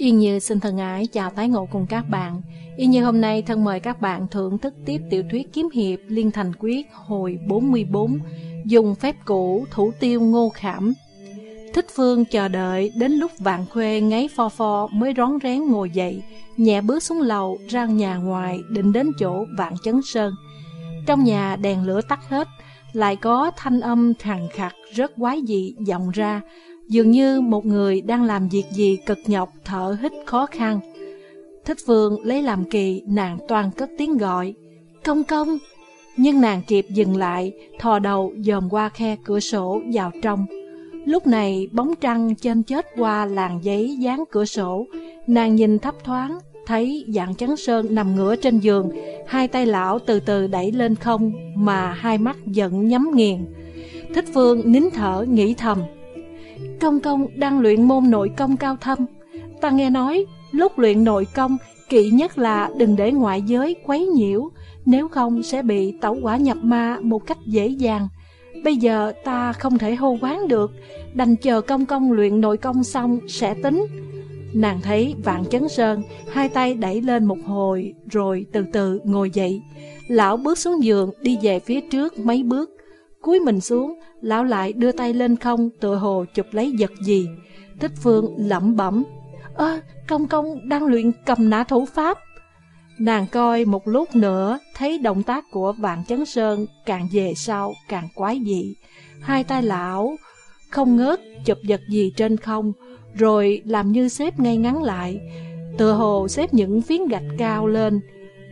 Yên Như xin thân ái chào tái ngộ cùng các bạn. Yên Như hôm nay thân mời các bạn thưởng thức tiếp tiểu thuyết kiếm hiệp Liên Thành Quyết hồi 44, dùng phép cũ thủ tiêu ngô khảm. Thích Phương chờ đợi đến lúc vạn khuê ngáy pho pho mới rón rén ngồi dậy, nhẹ bước xuống lầu ra nhà ngoài định đến chỗ vạn chấn sơn. Trong nhà đèn lửa tắt hết, lại có thanh âm khàn khặt rất quái dị vọng ra, dường như một người đang làm việc gì cực nhọc thở hít khó khăn. Thích Phương lấy làm kỳ, nàng toàn cất tiếng gọi, công công. Nhưng nàng kịp dừng lại, thò đầu dòm qua khe cửa sổ vào trong. Lúc này bóng trăng trên chết qua làn giấy dán cửa sổ, nàng nhìn thấp thoáng, thấy dạng trắng sơn nằm ngửa trên giường, hai tay lão từ từ đẩy lên không mà hai mắt giận nhắm nghiền. Thích Phương nín thở nghĩ thầm, Công công đang luyện môn nội công cao thâm. Ta nghe nói, lúc luyện nội công, kỵ nhất là đừng để ngoại giới quấy nhiễu, nếu không sẽ bị tẩu quả nhập ma một cách dễ dàng. Bây giờ ta không thể hô quán được, đành chờ công công luyện nội công xong sẽ tính. Nàng thấy vạn chấn sơn, hai tay đẩy lên một hồi, rồi từ từ ngồi dậy. Lão bước xuống giường, đi về phía trước mấy bước. Cúi mình xuống, lão lại đưa tay lên không, tựa hồ chụp lấy vật gì. Thích Phương lẩm bẩm, ơ, công công đang luyện cầm nã thủ pháp. Nàng coi một lúc nữa, thấy động tác của Vạn Chấn Sơn càng về sau càng quái dị. Hai tay lão không ngớt chụp vật gì trên không, rồi làm như xếp ngay ngắn lại, tựa hồ xếp những phiến gạch cao lên.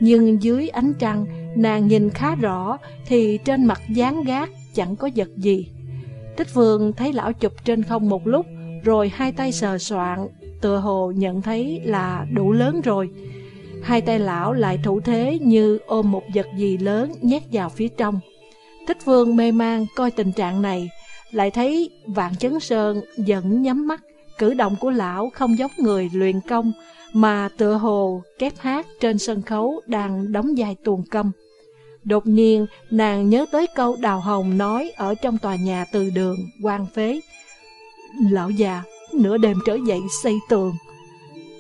Nhưng dưới ánh trăng, nàng nhìn khá rõ thì trên mặt dán gác chẳng có vật gì. Tích Phương thấy lão chụp trên không một lúc, rồi hai tay sờ soạn, tựa hồ nhận thấy là đủ lớn rồi. Hai tay lão lại thủ thế như ôm một vật gì lớn nhét vào phía trong. Tích Vương mê man coi tình trạng này, lại thấy Vạn Chấn Sơn vẫn nhắm mắt, cử động của lão không giống người luyện công, mà tựa hồ kép hát trên sân khấu đang đóng vai tuồng công. Đột nhiên, nàng nhớ tới câu Đào Hồng nói ở trong tòa nhà từ đường, quan phế. Lão già, nửa đêm trở dậy xây tường.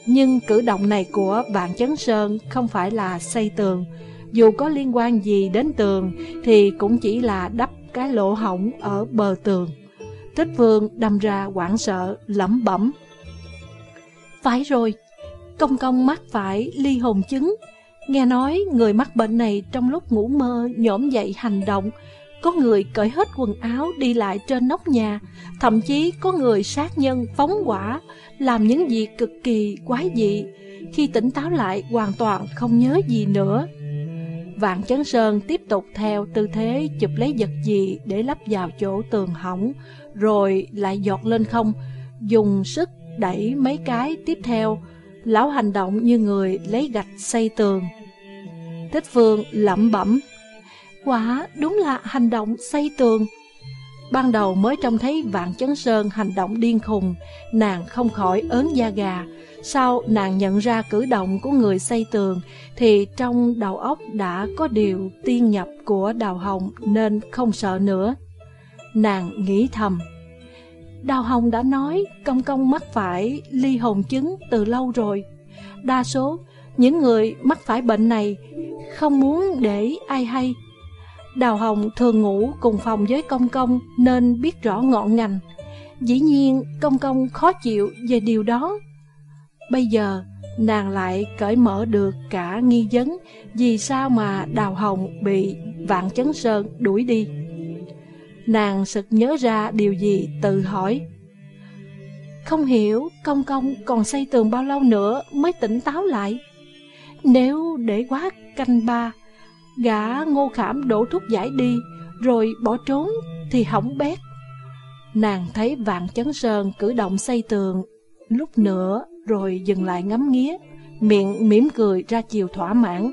Nhưng cử động này của Vạn Chấn Sơn không phải là xây tường. Dù có liên quan gì đến tường, thì cũng chỉ là đắp cái lỗ hổng ở bờ tường. Thích Vương đâm ra hoảng sợ, lẩm bẩm. Phải rồi, công công mắc phải ly hồn chứng. Nghe nói người mắc bệnh này trong lúc ngủ mơ nhổm dậy hành động, có người cởi hết quần áo đi lại trên nóc nhà, thậm chí có người sát nhân phóng quả, làm những việc cực kỳ quái dị. Khi tỉnh táo lại hoàn toàn không nhớ gì nữa. Vạn Chấn Sơn tiếp tục theo tư thế chụp lấy vật gì để lắp vào chỗ tường hỏng, rồi lại giọt lên không, dùng sức đẩy mấy cái tiếp theo. Lão hành động như người lấy gạch xây tường. Thích Phương lẩm bẩm, quả đúng là hành động xây tường. Ban đầu mới trông thấy Vạn Chấn Sơn hành động điên khùng, nàng không khỏi ớn da gà. Sau nàng nhận ra cử động của người xây tường, thì trong đầu óc đã có điều tiên nhập của Đào Hồng nên không sợ nữa. Nàng nghĩ thầm, Đào Hồng đã nói công công mắc phải ly hồn chứng từ lâu rồi. Đa số những người mắc phải bệnh này không muốn để ai hay. Đào Hồng thường ngủ cùng phòng với công công nên biết rõ ngọn ngành. Dĩ nhiên, công công khó chịu về điều đó. Bây giờ, nàng lại cởi mở được cả nghi vấn vì sao mà Đào Hồng bị Vạn Chấn Sơn đuổi đi. Nàng sực nhớ ra điều gì tự hỏi. Không hiểu công công còn xây tường bao lâu nữa mới tỉnh táo lại. Nếu để quá canh ba, gã ngô khảm đổ thuốc giải đi, rồi bỏ trốn thì hỏng bét. Nàng thấy vạn chấn sơn cử động xây tường, lúc nữa rồi dừng lại ngắm nghía, miệng mỉm cười ra chiều thỏa mãn.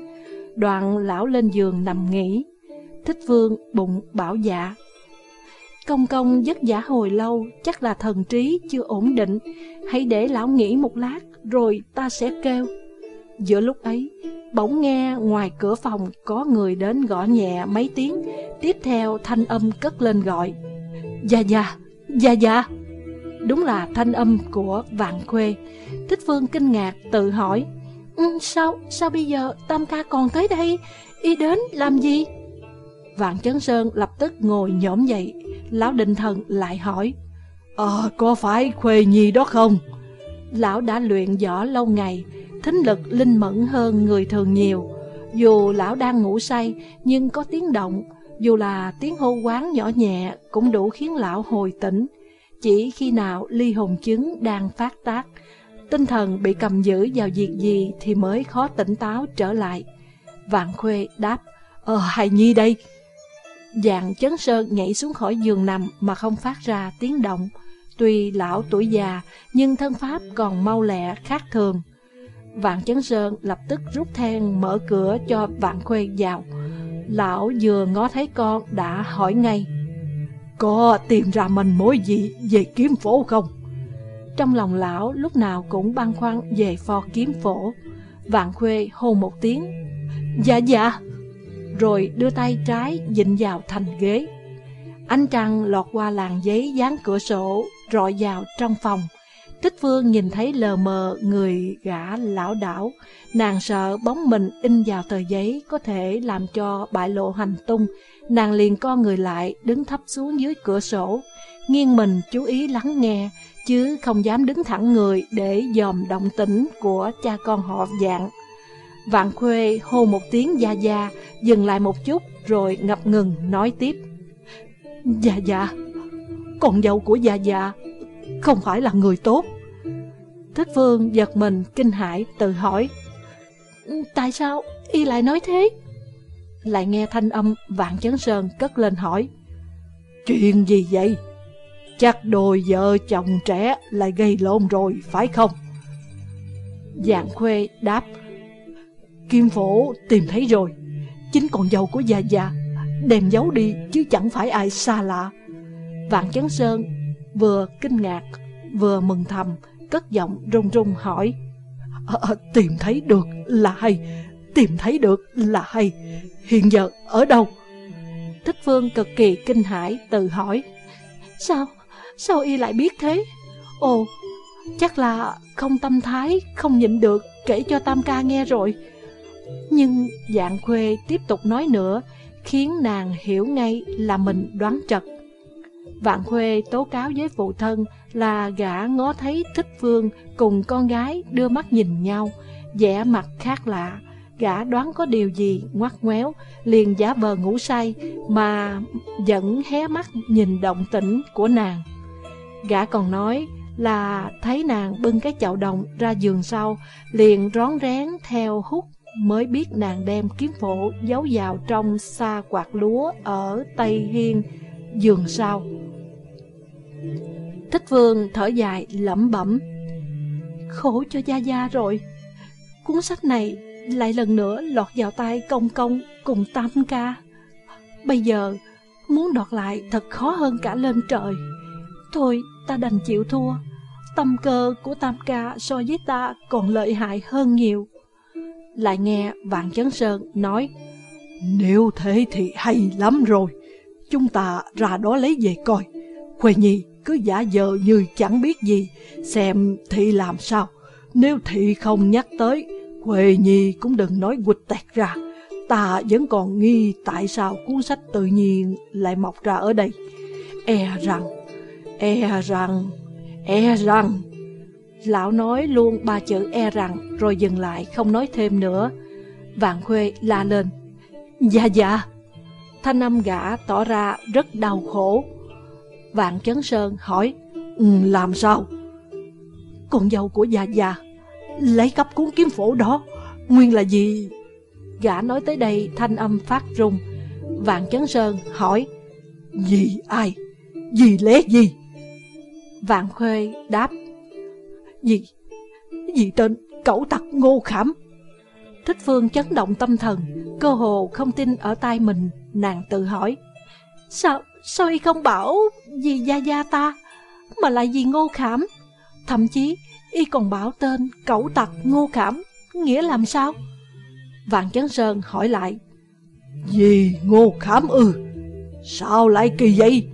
Đoạn lão lên giường nằm nghỉ, thích vương bụng bảo dạ. Công công giấc giả hồi lâu, chắc là thần trí chưa ổn định, hãy để lão nghỉ một lát, rồi ta sẽ kêu. Giữa lúc ấy, bỗng nghe ngoài cửa phòng có người đến gõ nhẹ mấy tiếng, tiếp theo thanh âm cất lên gọi. Dạ dạ, dạ dạ. đúng là thanh âm của Vạn Khuê. Thích Phương kinh ngạc tự hỏi, ừ, sao, sao bây giờ Tam ca còn tới đây? Y đến làm gì? Vạn Chấn Sơn lập tức ngồi nhổm dậy, Lão Định Thần lại hỏi, Ờ, có phải Khuê Nhi đó không? Lão đã luyện võ lâu ngày, thính lực linh mẫn hơn người thường nhiều. Dù lão đang ngủ say, nhưng có tiếng động, dù là tiếng hô quán nhỏ nhẹ cũng đủ khiến lão hồi tỉnh. Chỉ khi nào ly hồn chứng đang phát tác, tinh thần bị cầm giữ vào việc gì thì mới khó tỉnh táo trở lại. Vạn Khuê đáp, Ờ, hài nhi đây. Dạng chấn sơn nhảy xuống khỏi giường nằm mà không phát ra tiếng động. Tuy lão tuổi già, nhưng thân pháp còn mau lẹ khác thường. Vạn Chấn Sơn lập tức rút then mở cửa cho Vạn Khuê vào. Lão vừa ngó thấy con đã hỏi ngay. Có tìm ra mình mối gì về kiếm phổ không? Trong lòng lão lúc nào cũng băn khoăn về pho kiếm phổ. Vạn Khuê hô một tiếng. Dạ dạ. Rồi đưa tay trái dịnh vào thành ghế. Ánh trăng lọt qua làn giấy dán cửa sổ, rọi vào trong phòng. Tích Phương nhìn thấy lờ mờ người gã lão đảo, nàng sợ bóng mình in vào tờ giấy có thể làm cho bại lộ hành tung. Nàng liền co người lại, đứng thấp xuống dưới cửa sổ, nghiêng mình chú ý lắng nghe, chứ không dám đứng thẳng người để dòm động tĩnh của cha con họ dạng. Vạn Khuê hô một tiếng gia gia, dừng lại một chút rồi ngập ngừng nói tiếp. Dạ dạ, con dâu của dạ dạ không phải là người tốt. Thích Vương giật mình kinh hãi tự hỏi, Tại sao y lại nói thế? Lại nghe thanh âm Vạn Chấn Sơn cất lên hỏi, Chuyện gì vậy? Chắc đôi vợ chồng trẻ lại gây lộn rồi, phải không? Dạng Khuê đáp, Kim Phổ tìm thấy rồi Chính con dâu của già già Đem giấu đi chứ chẳng phải ai xa lạ Vạn Chấn Sơn vừa kinh ngạc vừa mừng thầm cất giọng run run hỏi. À, Tìm thấy được là hay Tìm thấy được là hay. Hiện giờ ở đâu? Thích Phương cực kỳ kinh hãi tự hỏi. Sao Sao y lại biết thế? Ồ Chắc là không tâm thái Không nhịn được kể cho Tam ca nghe rồi. Nhưng dạng khuê tiếp tục nói nữa Khiến nàng hiểu ngay là mình đoán trật. Vạn Khuê tố cáo với phụ thân là gã ngó thấy thích phương cùng con gái đưa mắt nhìn nhau, vẻ mặt khác lạ. Gã đoán có điều gì ngoắt ngoéo, liền giả vờ ngủ say mà vẫn hé mắt nhìn động tĩnh của nàng. Gã còn nói là thấy nàng bưng cái chậu đồng ra giường sau, liền rón rén theo hút mới biết nàng đem kiếm phổ giấu vào trong xa quạt lúa ở Tây Hiên giường sau. Thích Vương thở dài lẩm bẩm, Khổ cho Gia Gia rồi. Cuốn sách này lại lần nữa lọt vào tay công công cùng tam ca. Bây giờ muốn đoạt lại thật khó hơn cả lên trời. Thôi ta đành chịu thua. Tâm cơ của tam ca so với ta còn lợi hại hơn nhiều. Lại nghe Vạn Chấn Sơn nói, Nếu thế thì hay lắm rồi. Chúng ta ra đó lấy về coi Khuê Nhi cứ giả vờ như chẳng biết gì, xem thị làm sao. Nếu thị không nhắc tới, Khuê Nhi cũng đừng nói quịch tẹt ra. Ta vẫn còn nghi tại sao cuốn sách tự nhiên lại mọc ra ở đây. E rằng, e rằng, e rằng. Lão nói luôn ba chữ e rằng rồi dừng lại không nói thêm nữa. Vạn Khuê la lên. Dạ dạ. Thanh âm gã tỏ ra rất đau khổ. Vạn Chấn Sơn hỏi, um, làm sao? Con dâu của già già, lấy cắp cuốn kiếm phổ đó, nguyên là gì? Gã nói tới đây thanh âm phát rung. Vạn Chấn Sơn hỏi, gì ai? Gì lẽ gì? Vạn Khuê đáp, gì? Gì tên cẩu tặc ngô khảm? Thích Phương chấn động tâm thần, cơ hồ không tin ở tai mình, nàng tự hỏi. Sao, sao y không bảo gì gia gia ta, mà lại vì ngô khảm? Thậm chí, y còn bảo tên cẩu tặc ngô khảm, nghĩa làm sao? Vạn Chấn Sơn hỏi lại, Gì ngô khảm ư? Sao lại kỳ vậy?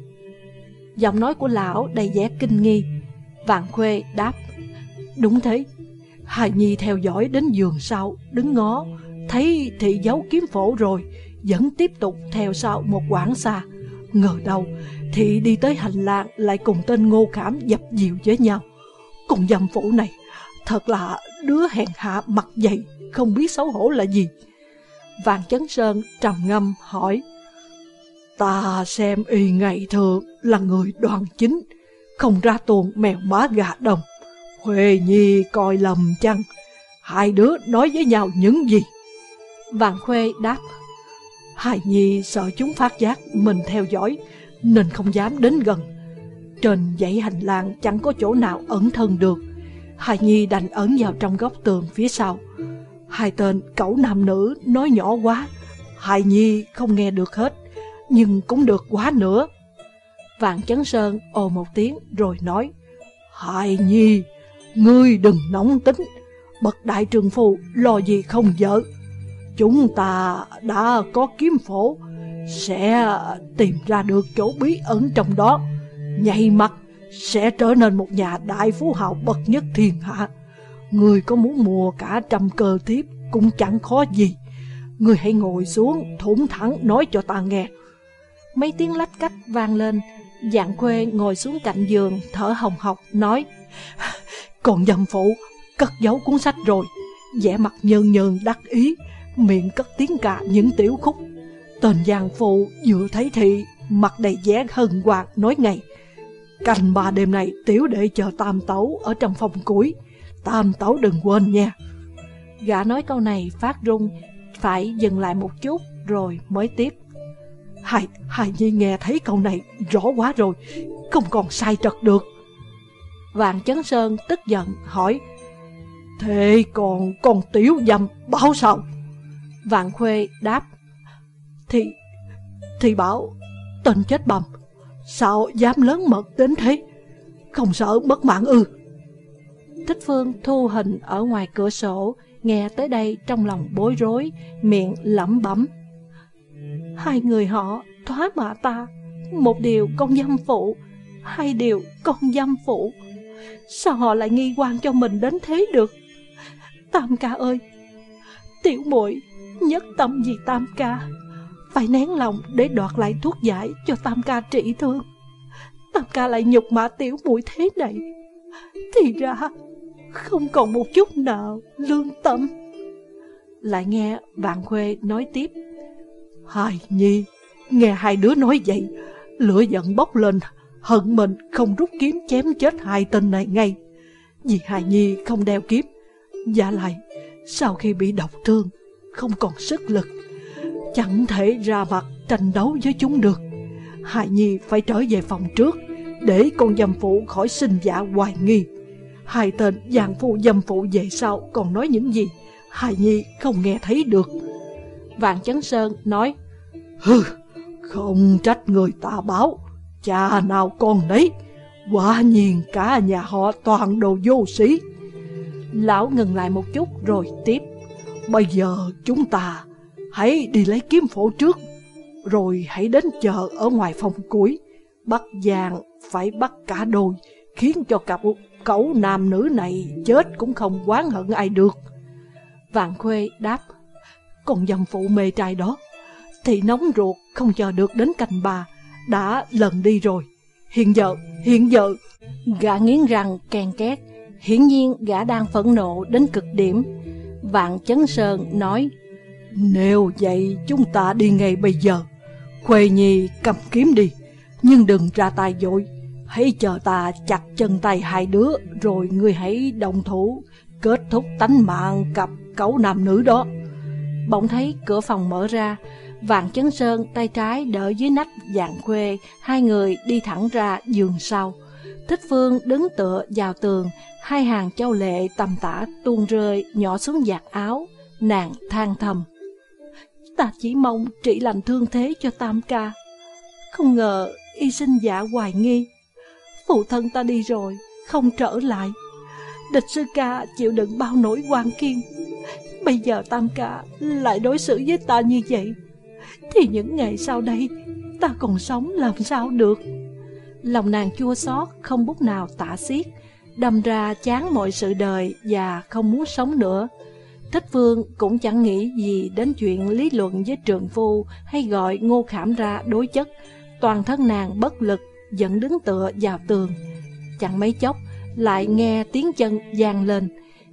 Giọng nói của lão đầy vẻ kinh nghi. Vạn Khuê đáp Đúng thế Hài Nhi theo dõi đến giường sau, Đứng ngó, Thấy thị giấu kiếm phổ rồi, Vẫn tiếp tục theo sau một quãng xa. Ngờ đâu, Thị đi tới hành lang Lại cùng tên ngô khảm dập dìu với nhau. Cùng dâm phủ này, Thật là đứa hèn hạ mặt dày, Không biết xấu hổ là gì. Vàng Chấn Sơn trầm ngâm hỏi, Ta xem y ngày thường là người đoàn chính, Không ra tuồng mèo má gà đồng. Huệ Nhi coi lầm chăng? Hai đứa nói với nhau những gì? Vạn Khuê đáp Hai Nhi sợ chúng phát giác mình theo dõi Nên không dám đến gần. Trên dãy hành lang chẳng có chỗ nào ẩn thân được. Hai Nhi đành ẩn vào trong góc tường phía sau. Hai tên cậu nam nữ nói nhỏ quá. Hai Nhi không nghe được hết Nhưng cũng được quá nữa. Vạn Chấn Sơn ồ một tiếng rồi nói Hai Nhi Ngươi đừng nóng tính. Bậc đại trường phu lo gì không vợ? Chúng ta đã có kiếm phổ, Sẽ tìm ra được chỗ bí ẩn trong đó. Nhảy mặt, Sẽ trở nên một nhà đại phú hào bậc nhất thiên hạ. Người có muốn mua cả trăm cơ thiếp Cũng chẳng khó gì. Người hãy ngồi xuống, thủng thẳng nói cho ta nghe. Mấy tiếng lách cách vang lên, Dạng khuê ngồi xuống cạnh giường, Thở hồng hộc, nói còn dâm phụ Cất giấu cuốn sách rồi. Vẻ mặt nhơn nhơn đắc ý Miệng cất tiếng cả những tiểu khúc. Tên giang phụ vừa thấy thị Mặt đầy vẻ hân hoan nói ngay Canh ba đêm này tiểu đệ chờ tam tấu Ở trong phòng cuối. Tam tấu đừng quên nha. Gã nói câu này phát rung Phải dừng lại một chút Rồi mới tiếp. Hài, hài nhi nghe thấy câu này rõ quá rồi Không còn sai trật được. Vạn Chấn Sơn tức giận, hỏi, Thế còn con tiểu dâm báo sao? Vạn Khuê đáp, Thì Thì bảo, Tên chết bầm, Sao dám lớn mật đến thế? Không sợ mất mạng ư? Thích Phương thu hình ở ngoài cửa sổ, Nghe tới đây trong lòng bối rối, Miệng lẩm bẩm, Hai người họ thoá mạ ta, Một điều con dâm phụ, Hai điều con dâm phụ. Sao họ lại nghi quan cho mình đến thế được? Tam ca ơi, Tiểu muội, nhất tâm vì Tam ca. Phải nén lòng để đoạt lại thuốc giải cho Tam ca trị thương. Tam ca lại nhục mạ tiểu muội thế này. Thì ra, không còn một chút nào lương tâm. Lại nghe bạn Khuê nói tiếp. Hai Nhi, Nghe hai đứa nói vậy, Lửa giận bốc lên. Hận mình không rút kiếm chém chết hai tên này ngay. Vì Hài Nhi không đeo kiếm, Giả lại Sau khi bị độc thương, Không còn sức lực, Chẳng thể ra mặt tranh đấu với chúng được. Hài Nhi phải trở về phòng trước Để con dâm phụ khỏi sinh dạ hoài nghi. Hai tên giang phụ dâm phụ về sau Còn nói những gì, Hài Nhi không nghe thấy được. Vạn Chấn Sơn nói, Hừ, Không trách người ta báo Cha nào con đấy Quả nhiên cả nhà họ toàn đồ vô sĩ Lão ngừng lại một chút rồi tiếp. Bây giờ chúng ta Hãy đi lấy kiếm phổ trước, Rồi hãy đến chờ ở ngoài phòng cuối. Bắt vàng phải bắt cả đôi, Khiến cho cặp cậu nam nữ này chết cũng không oán hận ai được. Vạn Khuê đáp, Còn dòng phụ mê trai đó, Thì nóng ruột, không chờ được đến cành bà đã lần đi rồi. Hiện giờ, hiện giờ... Gã nghiến răng kèn két, hiển nhiên gã đang phẫn nộ đến cực điểm. Vạn Chấn Sơn nói, Nếu vậy chúng ta đi ngay bây giờ. Khuê Nhi cầm kiếm đi, nhưng đừng ra tay dội. Hãy chờ ta chặt chân tay hai đứa, rồi ngươi hãy đồng thủ, kết thúc tánh mạng cặp cấu nam nữ đó. Bỗng thấy cửa phòng mở ra, Vạn Chấn Sơn tay trái đỡ dưới nách dạng khuê, hai người đi thẳng ra giường sau. Thích Phương đứng tựa vào tường, hai hàng châu lệ tầm tả tuôn rơi nhỏ xuống giặt áo, nàng than thầm. Ta chỉ mong trị lành thương thế cho Tam ca. Không ngờ y sinh giả hoài nghi. Phụ thân ta đi rồi, không trở lại. Địch sư ca chịu đựng bao nỗi quan kiên. Bây giờ Tam ca lại đối xử với ta như vậy thì những ngày sau đây ta còn sống làm sao được. Lòng nàng chua xót không bút nào tả xiết, đâm ra chán mọi sự đời và không muốn sống nữa. Thích Vương cũng chẳng nghĩ gì đến chuyện lý luận với trường phu hay gọi ngô khảm ra đối chất. Toàn thân nàng bất lực, dẫn đứng tựa vào tường. Chẳng mấy chốc, lại nghe tiếng chân gian lên.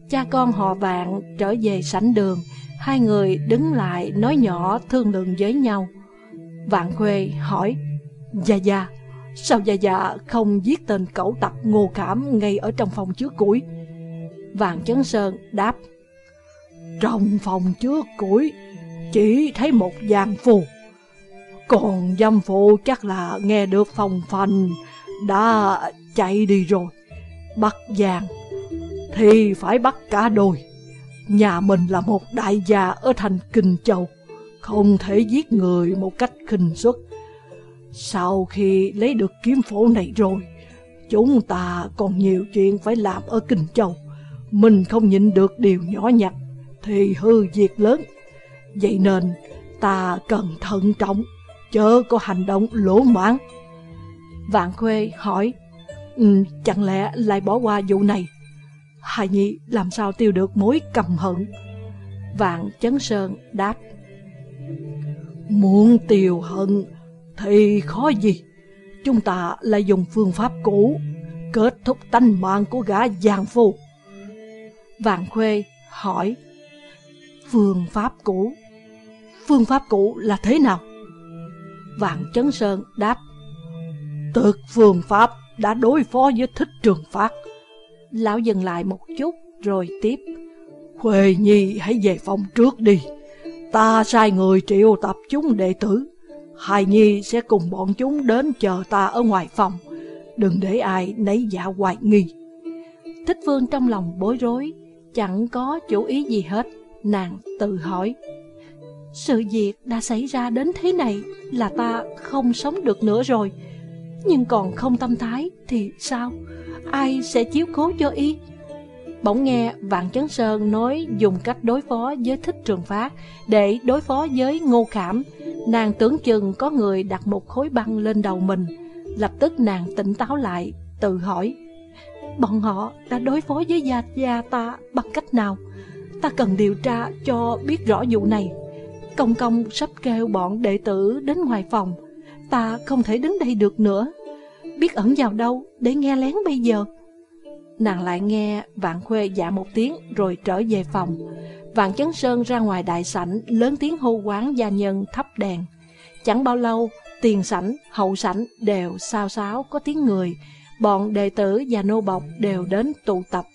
Cha con họ vạn trở về sảnh đường, hai người đứng lại nói nhỏ thương lượng với nhau. Vạn Khuê hỏi, Dạ dạ, sao dạ dạ không giết tên cẩu tặc ngô Cảm ngay ở trong phòng chứa củi? Vạn Chấn Sơn đáp, Trong phòng chứa củi, chỉ thấy một giang phù. Còn dâm phụ chắc là nghe được phòng phành, đã chạy đi rồi. Bắt giang thì phải bắt cả đôi. Nhà mình là một đại gia ở thành Kinh Châu, không thể giết người một cách khinh suất. Sau khi lấy được kiếm phổ này rồi, chúng ta còn nhiều chuyện phải làm ở Kinh Châu. Mình không nhịn được điều nhỏ nhặt, thì hư việc lớn. Vậy nên ta cần thận trọng, chớ có hành động lỗ mãn. Vạn Khuê hỏi, um, chẳng lẽ lại bỏ qua vụ này? Hài Nhi làm sao tiêu được mối căm hận? Vạn Chấn Sơn đáp, Muốn tiêu hận thì khó gì Chúng ta lại dùng phương pháp cũ Kết thúc tanh mạng của gã giang phu Vạn Khuê hỏi Phương pháp cũ Phương pháp cũ là thế nào? Vạn Chấn Sơn đáp Thực phương pháp đã đối phó với thích trường phát Lão dừng lại một chút, rồi tiếp. Khuê Nhi, hãy về phòng trước đi. Ta sai người triệu tập chúng đệ tử. Hai Nhi sẽ cùng bọn chúng đến chờ ta ở ngoài phòng. Đừng để ai nấy dạ hoài nghi. Thích Vương trong lòng bối rối, Chẳng có chủ ý gì hết. Nàng tự hỏi, Sự việc đã xảy ra đến thế này Là ta không sống được nữa rồi. Nhưng còn không tâm thái Thì sao Ai sẽ chiếu cố cho y Bỗng nghe Vạn Chấn Sơn nói dùng cách đối phó với thích trường phát để đối phó với ngô khảm. Nàng tưởng chừng có người đặt một khối băng lên đầu mình. Lập tức nàng tỉnh táo lại, tự hỏi. Bọn họ đã đối phó với gia gia ta bằng cách nào? Ta cần điều tra cho biết rõ vụ này. Công công sắp kêu bọn đệ tử đến ngoài phòng. Ta không thể đứng đây được nữa. Biết ẩn vào đâu để nghe lén bây giờ? Nàng lại nghe Vạn Khuê dạ một tiếng rồi trở về phòng. Vạn Chấn Sơn ra ngoài đại sảnh lớn tiếng hô quán gia nhân thắp đèn. Chẳng bao lâu, tiền sảnh, hậu sảnh đều sao sáo có tiếng người. Bọn đệ tử và nô bọc đều đến tụ tập.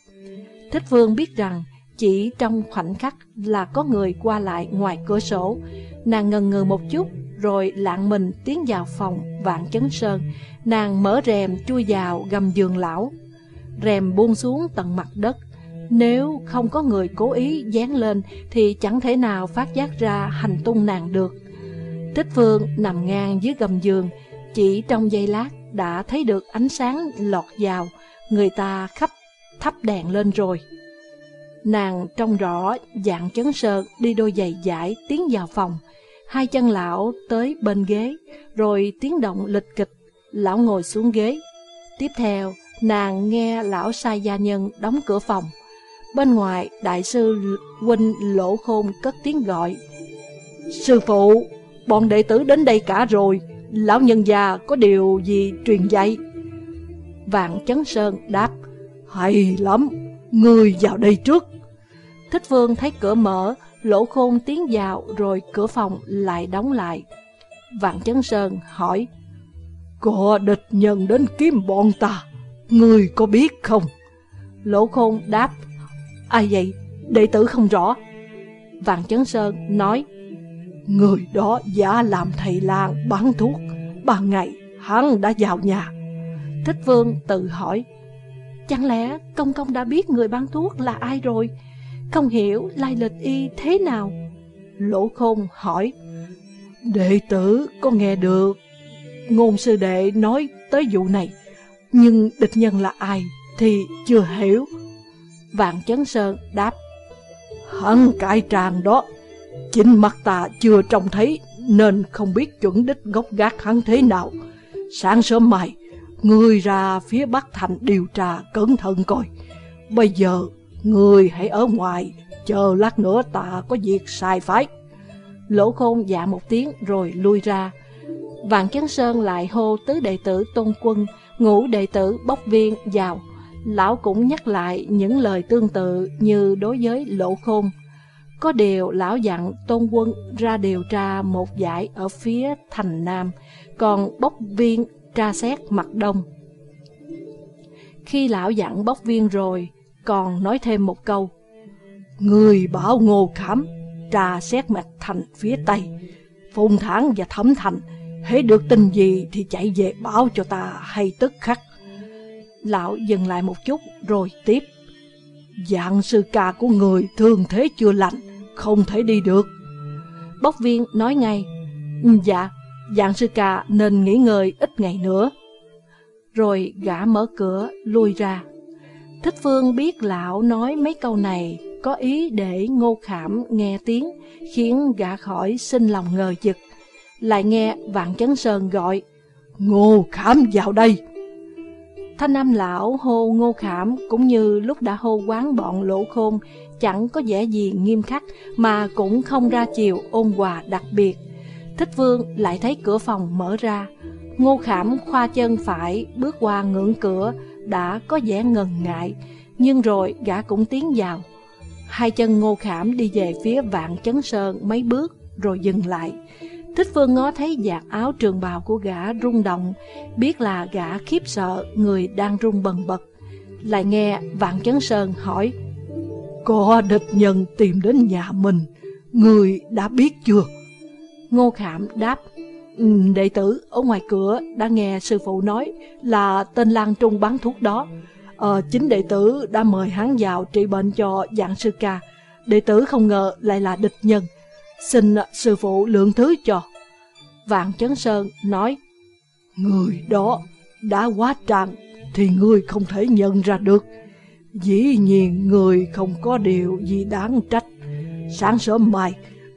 Thích Vương biết rằng chỉ trong khoảnh khắc là có người qua lại ngoài cửa sổ. Nàng ngần ngừ một chút rồi lạng mình tiến vào phòng Vạn Chấn Sơn. Nàng mở rèm chui vào gầm giường lão rèm buông xuống tận mặt đất. Nếu không có người cố ý dán lên thì chẳng thể nào phát giác ra hành tung nàng được. Tích Phương nằm ngang dưới gầm giường, chỉ trong giây lát đã thấy được ánh sáng lọt vào, người ta khắp thắp đèn lên rồi. Nàng trông rõ dạng chấn Sơn đi đôi giày giải tiến vào phòng, hai chân lão tới bên ghế, rồi tiếng động lịch kịch, lão ngồi xuống ghế. Tiếp theo, Nàng nghe lão sai gia nhân đóng cửa phòng. Bên ngoài, đại sư huynh lỗ khôn cất tiếng gọi. Sư phụ, bọn đệ tử đến đây cả rồi, lão nhân già có điều gì truyền dạy? Vạn Chấn Sơn đáp, hay lắm, người vào đây trước. Thích Vương thấy cửa mở, lỗ khôn tiến vào rồi cửa phòng lại đóng lại. Vạn Chấn Sơn hỏi, có địch nhân đến kiếm bọn ta. Người có biết không? Lỗ khôn đáp Ai vậy? Đệ tử không rõ Vạn Chấn Sơn nói Người đó giả làm thầy lang bán thuốc Ban ngày hắn đã vào nhà Thích Vương tự hỏi Chẳng lẽ công công đã biết người bán thuốc là ai rồi không hiểu lai lịch y thế nào Lỗ khôn hỏi Đệ tử có nghe được Ngôn sư đệ nói tới vụ này nhưng địch nhân là ai thì chưa hiểu. Vạn Chấn Sơn đáp, Hắn cải tràng đó, chính mặt ta chưa trông thấy nên không biết chuẩn đích gốc gác hắn thế nào. Sáng sớm mai, Người ra phía Bắc Thành điều tra cẩn thận coi. Bây giờ, người hãy ở ngoài, chờ lát nữa ta có việc sai phái. Lỗ khôn dạ một tiếng rồi lui ra. Vạn Chấn Sơn lại hô tứ đệ tử tôn quân, ngũ đệ tử bốc viên vào. Lão cũng nhắc lại những lời tương tự như đối với lỗ khôn. Có điều lão dặn tôn quân ra điều tra một giải ở phía thành Nam, còn bốc viên tra xét mặt đông. Khi lão dặn bốc viên rồi, còn nói thêm một câu. Người bảo ngô khám tra xét mạch thành phía Tây, phùng thẳng và thẩm thành, hãy được tin gì thì chạy về báo cho ta hay tức khắc. Lão dừng lại một chút rồi tiếp. Dạng sư ca của người thường thế chưa lành, không thể đi được. Bốc viên nói ngay, ừ, dạ, dạng sư ca nên nghỉ ngơi ít ngày nữa. Rồi gã mở cửa, lui ra. Thích Phương biết lão nói mấy câu này có ý để ngô khảm nghe tiếng, khiến gã khỏi sinh lòng ngờ vực. Lại nghe Vạn Chấn Sơn gọi, Ngô khảm vào đây! Thanh Nam lão hô ngô khảm cũng như lúc đã hô quán bọn lỗ khôn, chẳng có vẻ gì nghiêm khắc mà cũng không ra chiều ôn hòa đặc biệt. Thích Vương lại thấy cửa phòng mở ra. Ngô khảm khoa chân phải bước qua ngưỡng cửa đã có vẻ ngần ngại, nhưng rồi gã cũng tiến vào. Hai chân ngô khảm đi về phía vạn chấn sơn mấy bước rồi dừng lại. Thích Phương ngó thấy giặt áo trường bào của gã rung động, biết là gã khiếp sợ người đang rung bần bật. Lại nghe Vạn Chấn Sơn hỏi, Có địch nhân tìm đến nhà mình, người đã biết chưa? Ngô Khảm đáp, Ừ, đệ tử ở ngoài cửa đã nghe sư phụ nói là tên Lan Trung bán thuốc đó. Ờ, chính đệ tử đã mời hắn vào trị bệnh cho dạng sư ca. Đệ tử không ngờ lại là địch nhân. Xin sư phụ lượng thứ cho. Vạn Chấn Sơn nói, Người đó đã quá trạng thì người không thể nhận ra được. Dĩ nhiên người không có điều gì đáng trách. Sáng sớm mai,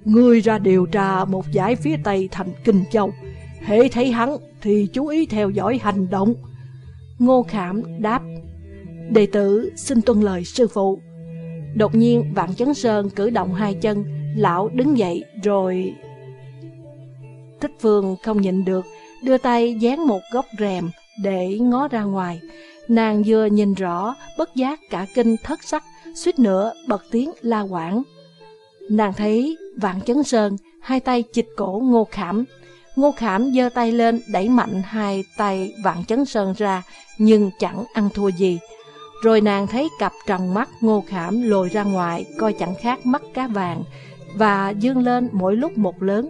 người ra điều tra một giải phía Tây thành Kinh Châu. Hễ thấy hắn thì chú ý theo dõi hành động. Ngô Khảm đáp, Đệ tử xin tuân lời sư phụ. Đột nhiên Vạn Chấn Sơn cử động hai chân, lão đứng dậy rồi... Thích Phương không nhịn được, đưa tay dán một góc rèm để ngó ra ngoài. Nàng vừa nhìn rõ, bất giác cả kinh thất sắc, suýt nữa bật tiếng la quảng. Nàng thấy Vạn Chấn Sơn, hai tay chịch cổ ngô khảm. Ngô khảm giơ tay lên đẩy mạnh hai tay Vạn Chấn Sơn ra, nhưng chẳng ăn thua gì. Rồi nàng thấy cặp tròng mắt ngô khảm lồi ra ngoài, coi chẳng khác mắt cá vàng, và dương lên mỗi lúc một lớn.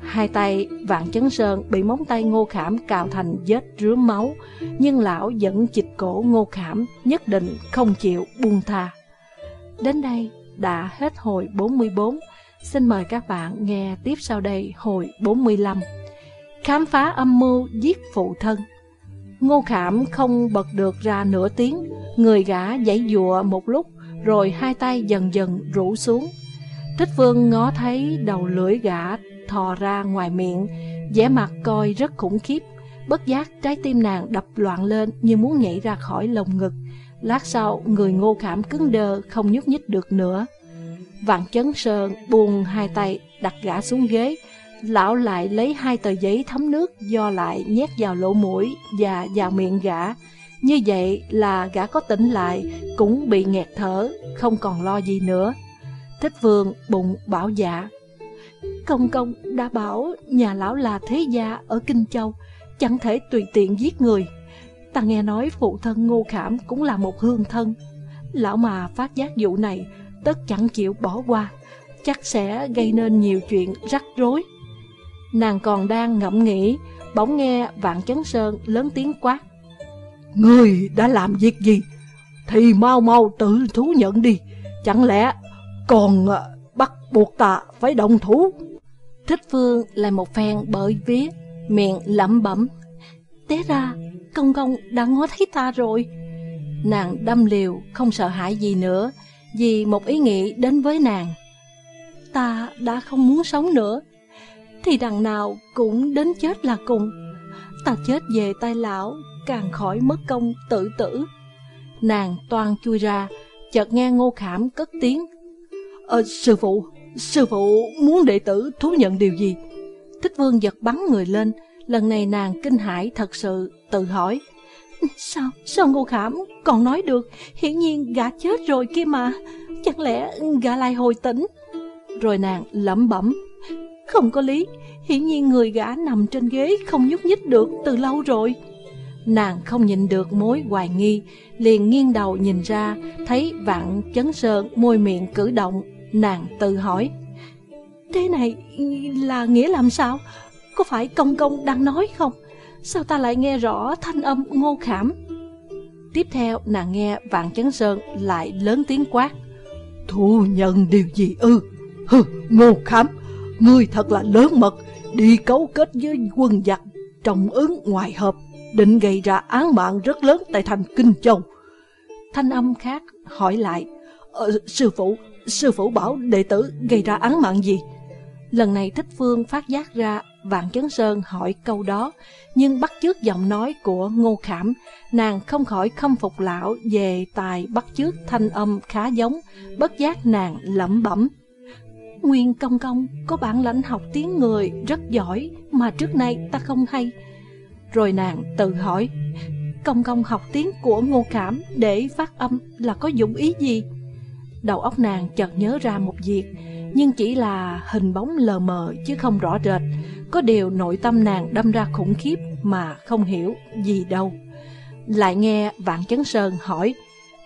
Hai tay vạn chấn sơn bị móng tay ngô khảm cào thành vết rướm máu, nhưng lão vẫn chịch cổ ngô khảm, nhất định không chịu buông tha. Đến đây đã hết hồi 44, xin mời các bạn nghe tiếp sau đây hồi 45. Khám phá âm mưu giết phụ thân Ngô Khảm không bật được ra nửa tiếng, người gã giãy dụa một lúc, rồi hai tay dần dần rũ xuống. Thích Vương ngó thấy đầu lưỡi gã thò ra ngoài miệng, vẻ mặt coi rất khủng khiếp. Bất giác trái tim nàng đập loạn lên như muốn nhảy ra khỏi lồng ngực. Lát sau, người ngô khảm cứng đơ, không nhúc nhích được nữa. Vạn chấn sơn buông hai tay đặt gã xuống ghế, Lão lại lấy hai tờ giấy thấm nước do lại nhét vào lỗ mũi và vào miệng gã. Như vậy là gã có tỉnh lại, cũng bị nghẹt thở, không còn lo gì nữa. Thích vương bụng bảo dạ. Công công đã bảo nhà lão là thế gia ở Kinh Châu, chẳng thể tùy tiện giết người. Ta nghe nói phụ thân Ngô Khảm cũng là một hương thân. Lão mà phát giác vụ này, tất chẳng chịu bỏ qua, chắc sẽ gây nên nhiều chuyện rắc rối. Nàng còn đang ngẫm nghĩ, bỗng nghe Vạn Chấn Sơn lớn tiếng quát. Người đã làm việc gì? Thì mau mau tự thú nhận đi. Chẳng lẽ còn ờ, bắt buộc ta phải động thủ? Thích Phương lại một phen bởi vía, miệng lẩm bẩm. Té ra, công công đã ngó thấy ta rồi. Nàng đâm liều, không sợ hãi gì nữa, vì một ý nghĩ đến với nàng. Ta đã không muốn sống nữa, thì đằng nào cũng đến chết là cùng. Ta chết về tay lão, càng khỏi mất công tự tử. Nàng toan chui ra, chợt nghe ngô khảm cất tiếng. Ờ, sư phụ, sư phụ muốn đệ tử thú nhận điều gì? Thích vương giật bắn người lên, lần này nàng kinh hãi thật sự, tự hỏi. Sao, sao ngô khảm còn nói được, hiển nhiên gã chết rồi kia mà, chẳng lẽ gã lại hồi tỉnh? Rồi nàng lẩm bẩm, không có lý, hiển nhiên người gã nằm trên ghế không nhúc nhích được từ lâu rồi. Nàng không nhìn được mối hoài nghi, liền nghiêng đầu nhìn ra, thấy vạn chấn sơn môi miệng cử động, nàng tự hỏi. Thế này là nghĩa làm sao? Có phải công công đang nói không? Sao ta lại nghe rõ thanh âm ngô khảm? Tiếp theo nàng nghe vạn chấn sơn lại lớn tiếng quát. Thu nhận điều gì ư? Hừ, ngô Khám, ngươi thật là lớn mật, đi cấu kết với quân giặc trọng ứng ngoài hợp định gây ra án mạng rất lớn tại thành Kinh Châu. Thanh âm khác hỏi lại, ờ, sư phụ, sư phụ bảo đệ tử gây ra án mạng gì? Lần này Thích Phương phát giác ra Vạn Chấn Sơn hỏi câu đó, nhưng bắt chước giọng nói của Ngô Khảm, nàng không khỏi khâm phục lão về tài bắt chước thanh âm khá giống, bất giác nàng lẩm bẩm. Nguyên công công có bản lãnh học tiếng người rất giỏi mà trước nay ta không hay. Rồi nàng tự hỏi, công công học tiếng của ngô cảm để phát âm là có dụng ý gì? Đầu óc nàng chợt nhớ ra một việc, nhưng chỉ là hình bóng lờ mờ chứ không rõ rệt. Có điều nội tâm nàng đâm ra khủng khiếp mà không hiểu gì đâu. Lại nghe Vạn Chấn Sơn hỏi,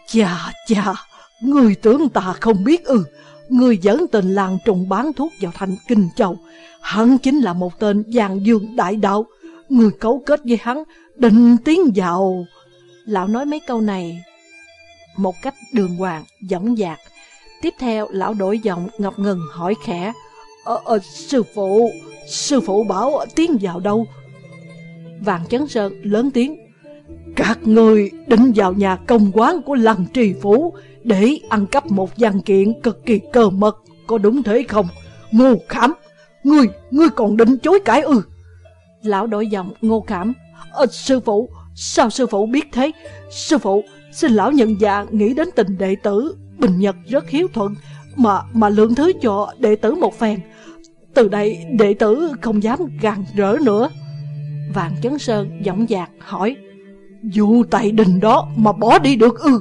Chà chà, người tưởng ta không biết ư, người dẫn tình làng trùng bán thuốc vào thành Kinh Châu. Hắn chính là một tên giang dương đại đạo, Người cấu kết với hắn, định tiến vào. Lão nói mấy câu này một cách đường hoàng, dõng dạc. Tiếp theo, lão đổi giọng ngập ngừng hỏi khẽ. Ờ, ờ, sư phụ, sư phụ bảo tiến vào đâu? Vàng chấn sơn lớn tiếng. Các người định vào nhà công quán của lăng trì phủ để ăn cắp một văn kiện cực kỳ cơ mật, có đúng thế không? Ngô khảm, ngươi, ngươi còn định chối cãi ư? Lão đổi giọng ngô cảm Ờ, Sư phụ Sao sư phụ biết thế Sư phụ Xin lão nhận dạ nghĩ đến tình đệ tử Bình Nhật rất hiếu thuận Mà mà lượng thứ cho đệ tử một phen Từ đây đệ tử không dám gàn rỡ nữa. Vạn Chấn Sơn giọng dạc hỏi Dù tại đình đó mà bỏ đi được ư?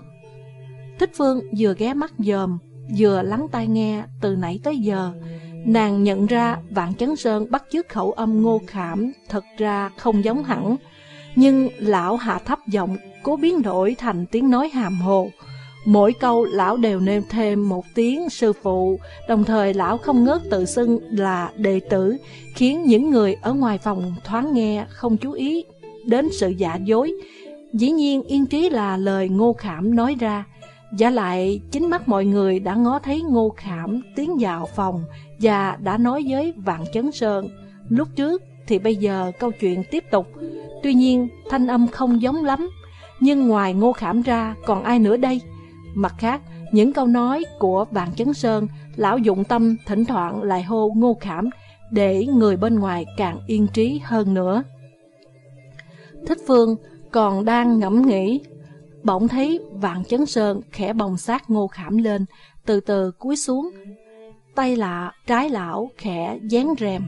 Thích Phương vừa ghé mắt dòm Vừa lắng tai nghe từ nãy tới giờ. Nàng nhận ra Vạn Chấn Sơn bắt chước khẩu âm ngô khảm thật ra không giống hẳn, nhưng lão hạ thấp giọng cố biến đổi thành tiếng nói hàm hồ. Mỗi câu lão đều nêu thêm một tiếng sư phụ, đồng thời lão không ngớt tự xưng là đệ tử, khiến những người ở ngoài phòng thoáng nghe không chú ý đến sự giả dối. Dĩ nhiên yên trí là lời ngô khảm nói ra, Giả lại, chính mắt mọi người đã ngó thấy Ngô Khảm tiến vào phòng và đã nói với Vạn Chấn Sơn. Lúc trước thì bây giờ câu chuyện tiếp tục. Tuy nhiên, thanh âm không giống lắm. Nhưng ngoài Ngô Khảm ra, còn ai nữa đây? Mặt khác, những câu nói của Vạn Chấn Sơn, lão dụng tâm thỉnh thoảng lại hô Ngô Khảm để người bên ngoài càng yên trí hơn nữa. Thích Phương còn đang ngẫm nghĩ Bỗng thấy vạn chấn sơn khẽ bồng sát ngô khảm lên, từ từ cúi xuống. Tay lạ, trái lão, khẽ dán rèm.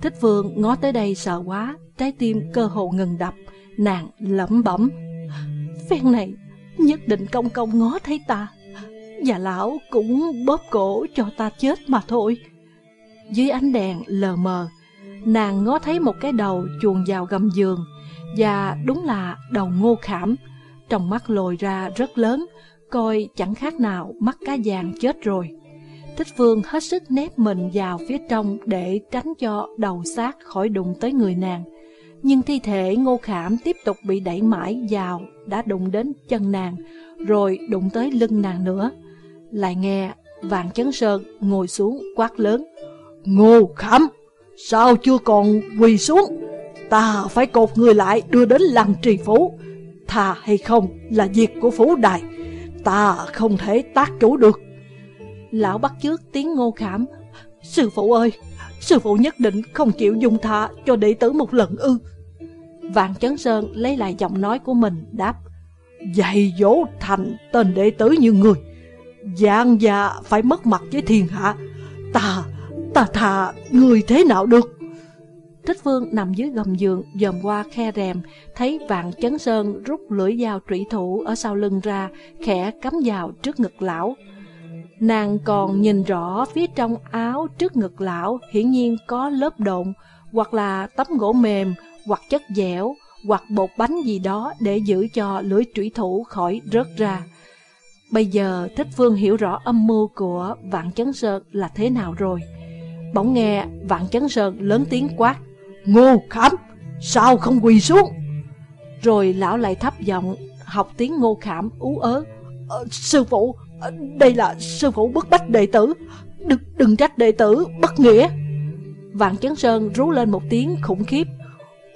Thích Phương ngó tới đây sợ quá, trái tim cơ hồ ngừng đập, nàng lẩm bẩm. Phen này, nhất định công công ngó thấy ta. Và lão cũng bóp cổ cho ta chết mà thôi. Dưới ánh đèn lờ mờ, nàng ngó thấy một cái đầu chuồn vào gầm giường, và đúng là đầu ngô khảm, trong mắt lồi ra rất lớn, coi chẳng khác nào mắt cá vàng chết rồi. Thích Phương hết sức nép mình vào phía trong để tránh cho đầu xác khỏi đụng tới người nàng. Nhưng thi thể ngô khảm tiếp tục bị đẩy mãi vào, đã đụng đến chân nàng, rồi đụng tới lưng nàng nữa. Lại nghe Vàng Chấn Sơn ngồi xuống quát lớn. Ngô khảm, sao chưa còn quỳ xuống? Ta phải cột người lại đưa đến lăng trì phủ thà hay không là việc của phủ đài Ta không thể tác chủ được Lão bắt trước tiếng ngô khảm Sư phụ ơi Sư phụ nhất định không chịu dùng tha cho đệ tử một lần ư Vạn Chấn Sơn lấy lại giọng nói của mình đáp Dạy dỗ thành tên đệ tử như người. Giang già phải mất mặt với thiên hạ. Ta, ta thà người thế nào được? Thích Phương nằm dưới gầm giường dòm qua khe rèm Thấy Vạn Chấn Sơn rút lưỡi dao trụy thủ ở sau lưng ra Khẽ cắm vào trước ngực lão. Nàng còn nhìn rõ phía trong áo trước ngực lão hiển nhiên có lớp độn hoặc là tấm gỗ mềm hoặc chất dẻo hoặc bột bánh gì đó để giữ cho lưỡi trủy thủ khỏi rớt ra. Bây giờ Thích Phương hiểu rõ âm mưu của Vạn Chấn Sơn là thế nào rồi. Bỗng nghe Vạn Chấn Sơn lớn tiếng quát. Ngô Khảm, sao không quỳ xuống? Rồi lão lại thấp giọng học tiếng Ngô Khảm ú ớ. Ờ, sư phụ, ờ, đây là sư phụ bức bách đệ tử. Đừng, đừng trách đệ tử bất nghĩa. Vạn Chấn Sơn rú lên một tiếng khủng khiếp.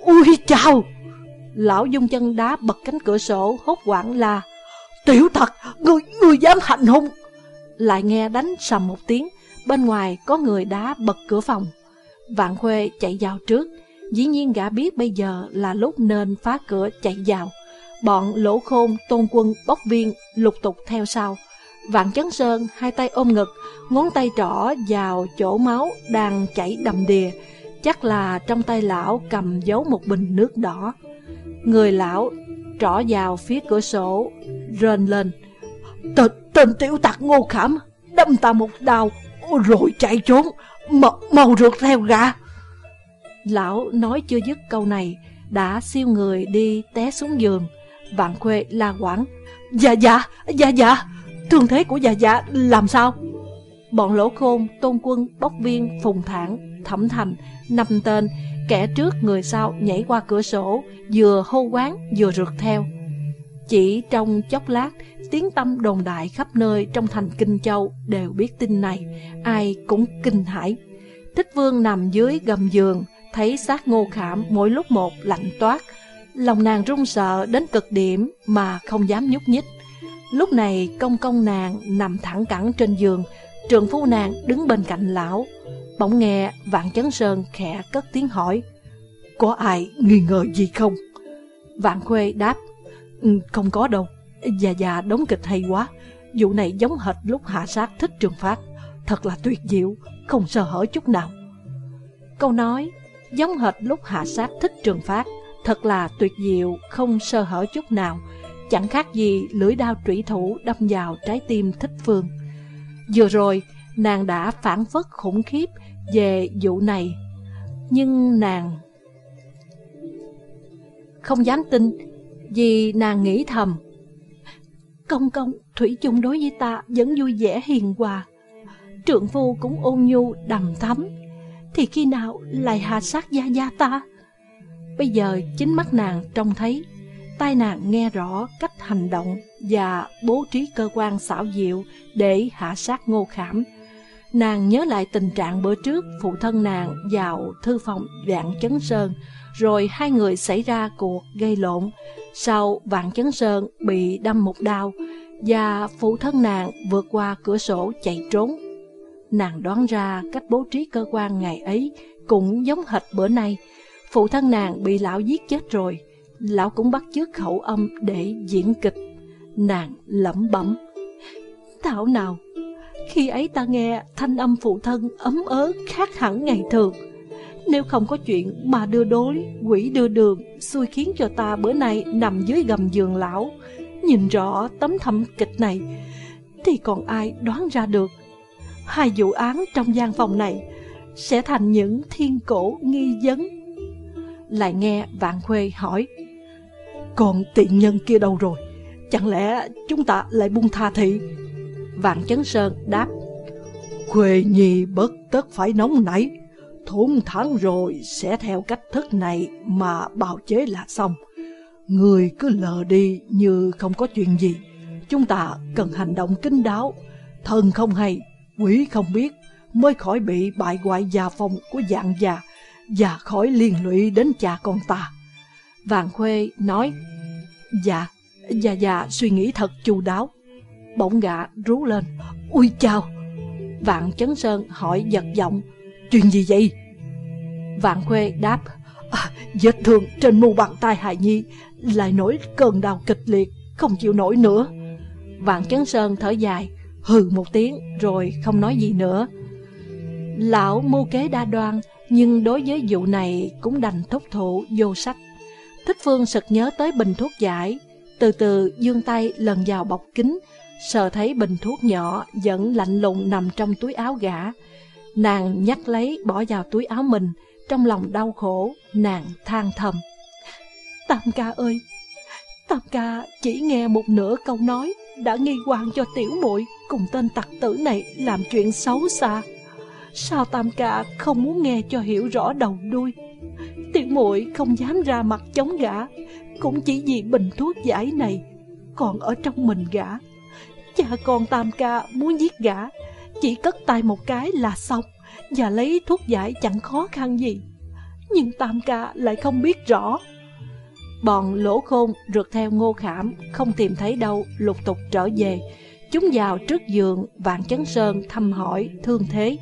Ui chào! Lão dung chân đá bật cánh cửa sổ hốt quảng là Tiểu thật, người, người dám hành hung! Lại nghe đánh sầm một tiếng Bên ngoài có người đá bật cửa phòng. Vạn Khuê chạy vào trước Dĩ nhiên gã biết bây giờ là lúc nên phá cửa chạy vào. Bọn lỗ khôn, tôn quân, bốc viên lục tục theo sau. Vạn Chấn Sơn hai tay ôm ngực Ngón tay trỏ vào chỗ máu đang chảy đầm đìa. Chắc là trong tay lão cầm giấu một bình nước đỏ. Người lão trỏ vào phía cửa sổ Rên lên. Tên, tên tiểu tặc ngô khảm Đâm ta một đau Rồi chạy trốn Màu mau rượt theo gã. Lão nói chưa dứt câu này Đã siêu người đi té xuống giường. Vạn khuê la quảng Dạ dạ, dạ dạ Thương thế của dạ dạ làm sao? Bọn lỗ khôn, tôn quân, bốc viên, phùng thản, thẩm thành, năm tên Kẻ trước người sau nhảy qua cửa sổ Vừa hô quán vừa rượt theo. Chỉ trong chốc lát Tiếng tâm đồn đại khắp nơi trong thành Kinh Châu Đều biết tin này Ai cũng kinh hãi. Thích vương nằm dưới gầm giường Thấy xác ngô khảm mỗi lúc một lạnh toát. Lòng nàng run sợ đến cực điểm Mà không dám nhúc nhích. Lúc này công công nàng nằm thẳng cẳng trên giường Trường phu nàng đứng bên cạnh lão. Bỗng nghe Vạn Chấn Sơn khẽ cất tiếng hỏi, Có ai nghi ngờ gì không? Vạn Khuê đáp ừ, Không có đâu. Già già đóng kịch hay quá. Vụ này giống hệt lúc hạ sát thích trường phát Thật là tuyệt diệu, Không sơ hở chút nào. Câu nói, giống hệt lúc hạ sát thích trường phát Thật là tuyệt diệu, Không sơ hở chút nào. Chẳng khác gì lưỡi đao trụy thủ đâm vào trái tim thích phương. Vừa rồi, nàng đã phản phất khủng khiếp về vụ này, Nhưng nàng không dám tin Vì nàng nghĩ thầm. Công công, Thủy chung đối với ta vẫn vui vẻ hiền hòa. Trượng phu cũng ôn nhu đầm thắm. Thì khi nào lại hạ sát gia gia ta? Bây giờ chính mắt nàng trông thấy. Tai nàng nghe rõ cách hành động Và bố trí cơ quan xảo diệu Để hạ sát ngô khảm Nàng nhớ lại tình trạng bữa trước phụ thân nàng vào thư phòng Vạn Chấn Sơn, rồi hai người xảy ra cuộc gây lộn. Sau Vạn Chấn Sơn bị đâm một đao và phụ thân nàng vượt qua cửa sổ chạy trốn. Nàng đoán ra cách bố trí cơ quan ngày ấy cũng giống hệt bữa nay. Phụ thân nàng bị lão giết chết rồi, lão cũng bắt chước khẩu âm để diễn kịch. Nàng lẩm bẩm, thảo nào khi ấy ta nghe thanh âm phụ thân ấm ớ khác hẳn ngày thường. Nếu không có chuyện bà đưa đối, quỷ đưa đường Xui khiến cho ta bữa nay nằm dưới gầm giường lão Nhìn rõ tấm thâm kịch này Thì còn ai đoán ra được? Hai vụ án trong gian phòng này Sẽ thành những thiên cổ nghi vấn. Lại nghe Vạn Khuê hỏi còn tiện nhân kia đâu rồi? Chẳng lẽ chúng ta lại buông tha thị? Vạn Chấn Sơn đáp Khuê Nhi bất tất phải nóng nảy Thốn tháng rồi sẽ theo cách thức này mà bào chế là xong. Người cứ lờ đi như không có chuyện gì. Chúng ta cần hành động kinh đáo. Thần không hay, quỷ không biết Mới khỏi bị bại hoại già phong của dạng già Và khỏi liên lụy đến cha con ta. Vạn Khuê nói Dạ, dạ dạ suy nghĩ thật chu đáo. Bỗng gã rú lên Ui chào Vạn Chấn Sơn hỏi giật giọng Chuyện gì vậy? Vạn Khuê đáp à, Vết thương trên mu bàn tay Hài Nhi Lại nổi cơn đau kịch liệt Không chịu nổi nữa. Vạn Chấn Sơn thở dài Hừ một tiếng rồi không nói gì nữa. Lão mưu kế đa đoan Nhưng đối với vụ này cũng đành thúc thủ vô sách. Thích Phương sực nhớ tới bình thuốc giải. Từ từ dương tay lần vào bọc kính, Sờ thấy bình thuốc nhỏ Vẫn lạnh lùng nằm trong túi áo gã. Nàng nhắc lấy bỏ vào túi áo mình, Trong lòng đau khổ, Nàng than thầm. Tam ca ơi, Tam ca chỉ nghe một nửa câu nói, Đã nghi quan cho tiểu muội Cùng tên tặc tử này làm chuyện xấu xa. Sao Tam ca không muốn nghe cho hiểu rõ đầu đuôi? Tiểu muội không dám ra mặt chống gã, Cũng chỉ vì bình thuốc giải này Còn ở trong mình gã. Cha con Tam ca muốn giết gã, Chỉ cất tay một cái là xong, Và lấy thuốc giải chẳng khó khăn gì. Nhưng Tam ca lại không biết rõ. Bọn lỗ khôn rượt theo ngô khảm, Không tìm thấy đâu, lục tục trở về. Chúng vào trước giường, Vạn Chấn Sơn thăm hỏi thương thế.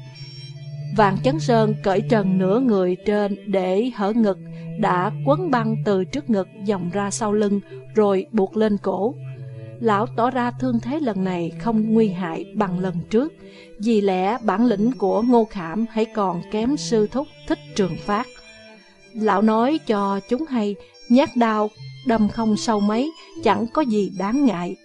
Vàng Chấn Sơn cởi trần nửa người trên để hở ngực Đã quấn băng từ trước ngực dòng ra sau lưng Rồi buộc lên cổ. Lão tỏ ra thương thế lần này không nguy hại bằng lần trước Vì lẽ bản lĩnh của Ngô Khảm hãy còn kém sư thúc thích trường phát. Lão nói cho chúng hay Nhát đao, đâm không sâu mấy, chẳng có gì đáng ngại.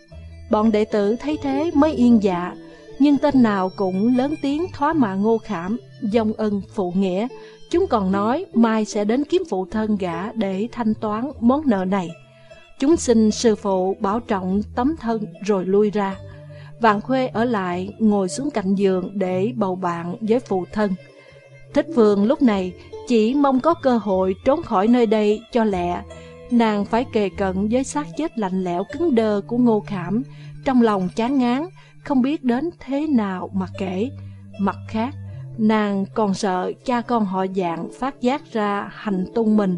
Bọn đệ tử thấy thế mới yên dạ nhưng tên nào cũng lớn tiếng thoá mạ ngô khảm Dông ân phụ nghĩa. Chúng còn nói mai sẽ đến kiếm phụ thân gã để thanh toán món nợ này. Chúng xin sư phụ bảo trọng tấm thân rồi lui ra. Vạn Khuê ở lại ngồi xuống cạnh giường để bầu bạn với phụ thân. Thích Phương lúc này chỉ mong có cơ hội trốn khỏi nơi đây cho lẹ. Nàng phải kề cận với xác chết lạnh lẽo cứng đơ của Ngô Khảm. Trong lòng chán ngán, không biết đến thế nào mà kể. Mặt khác, nàng còn sợ cha con họ dạng phát giác ra hành tung mình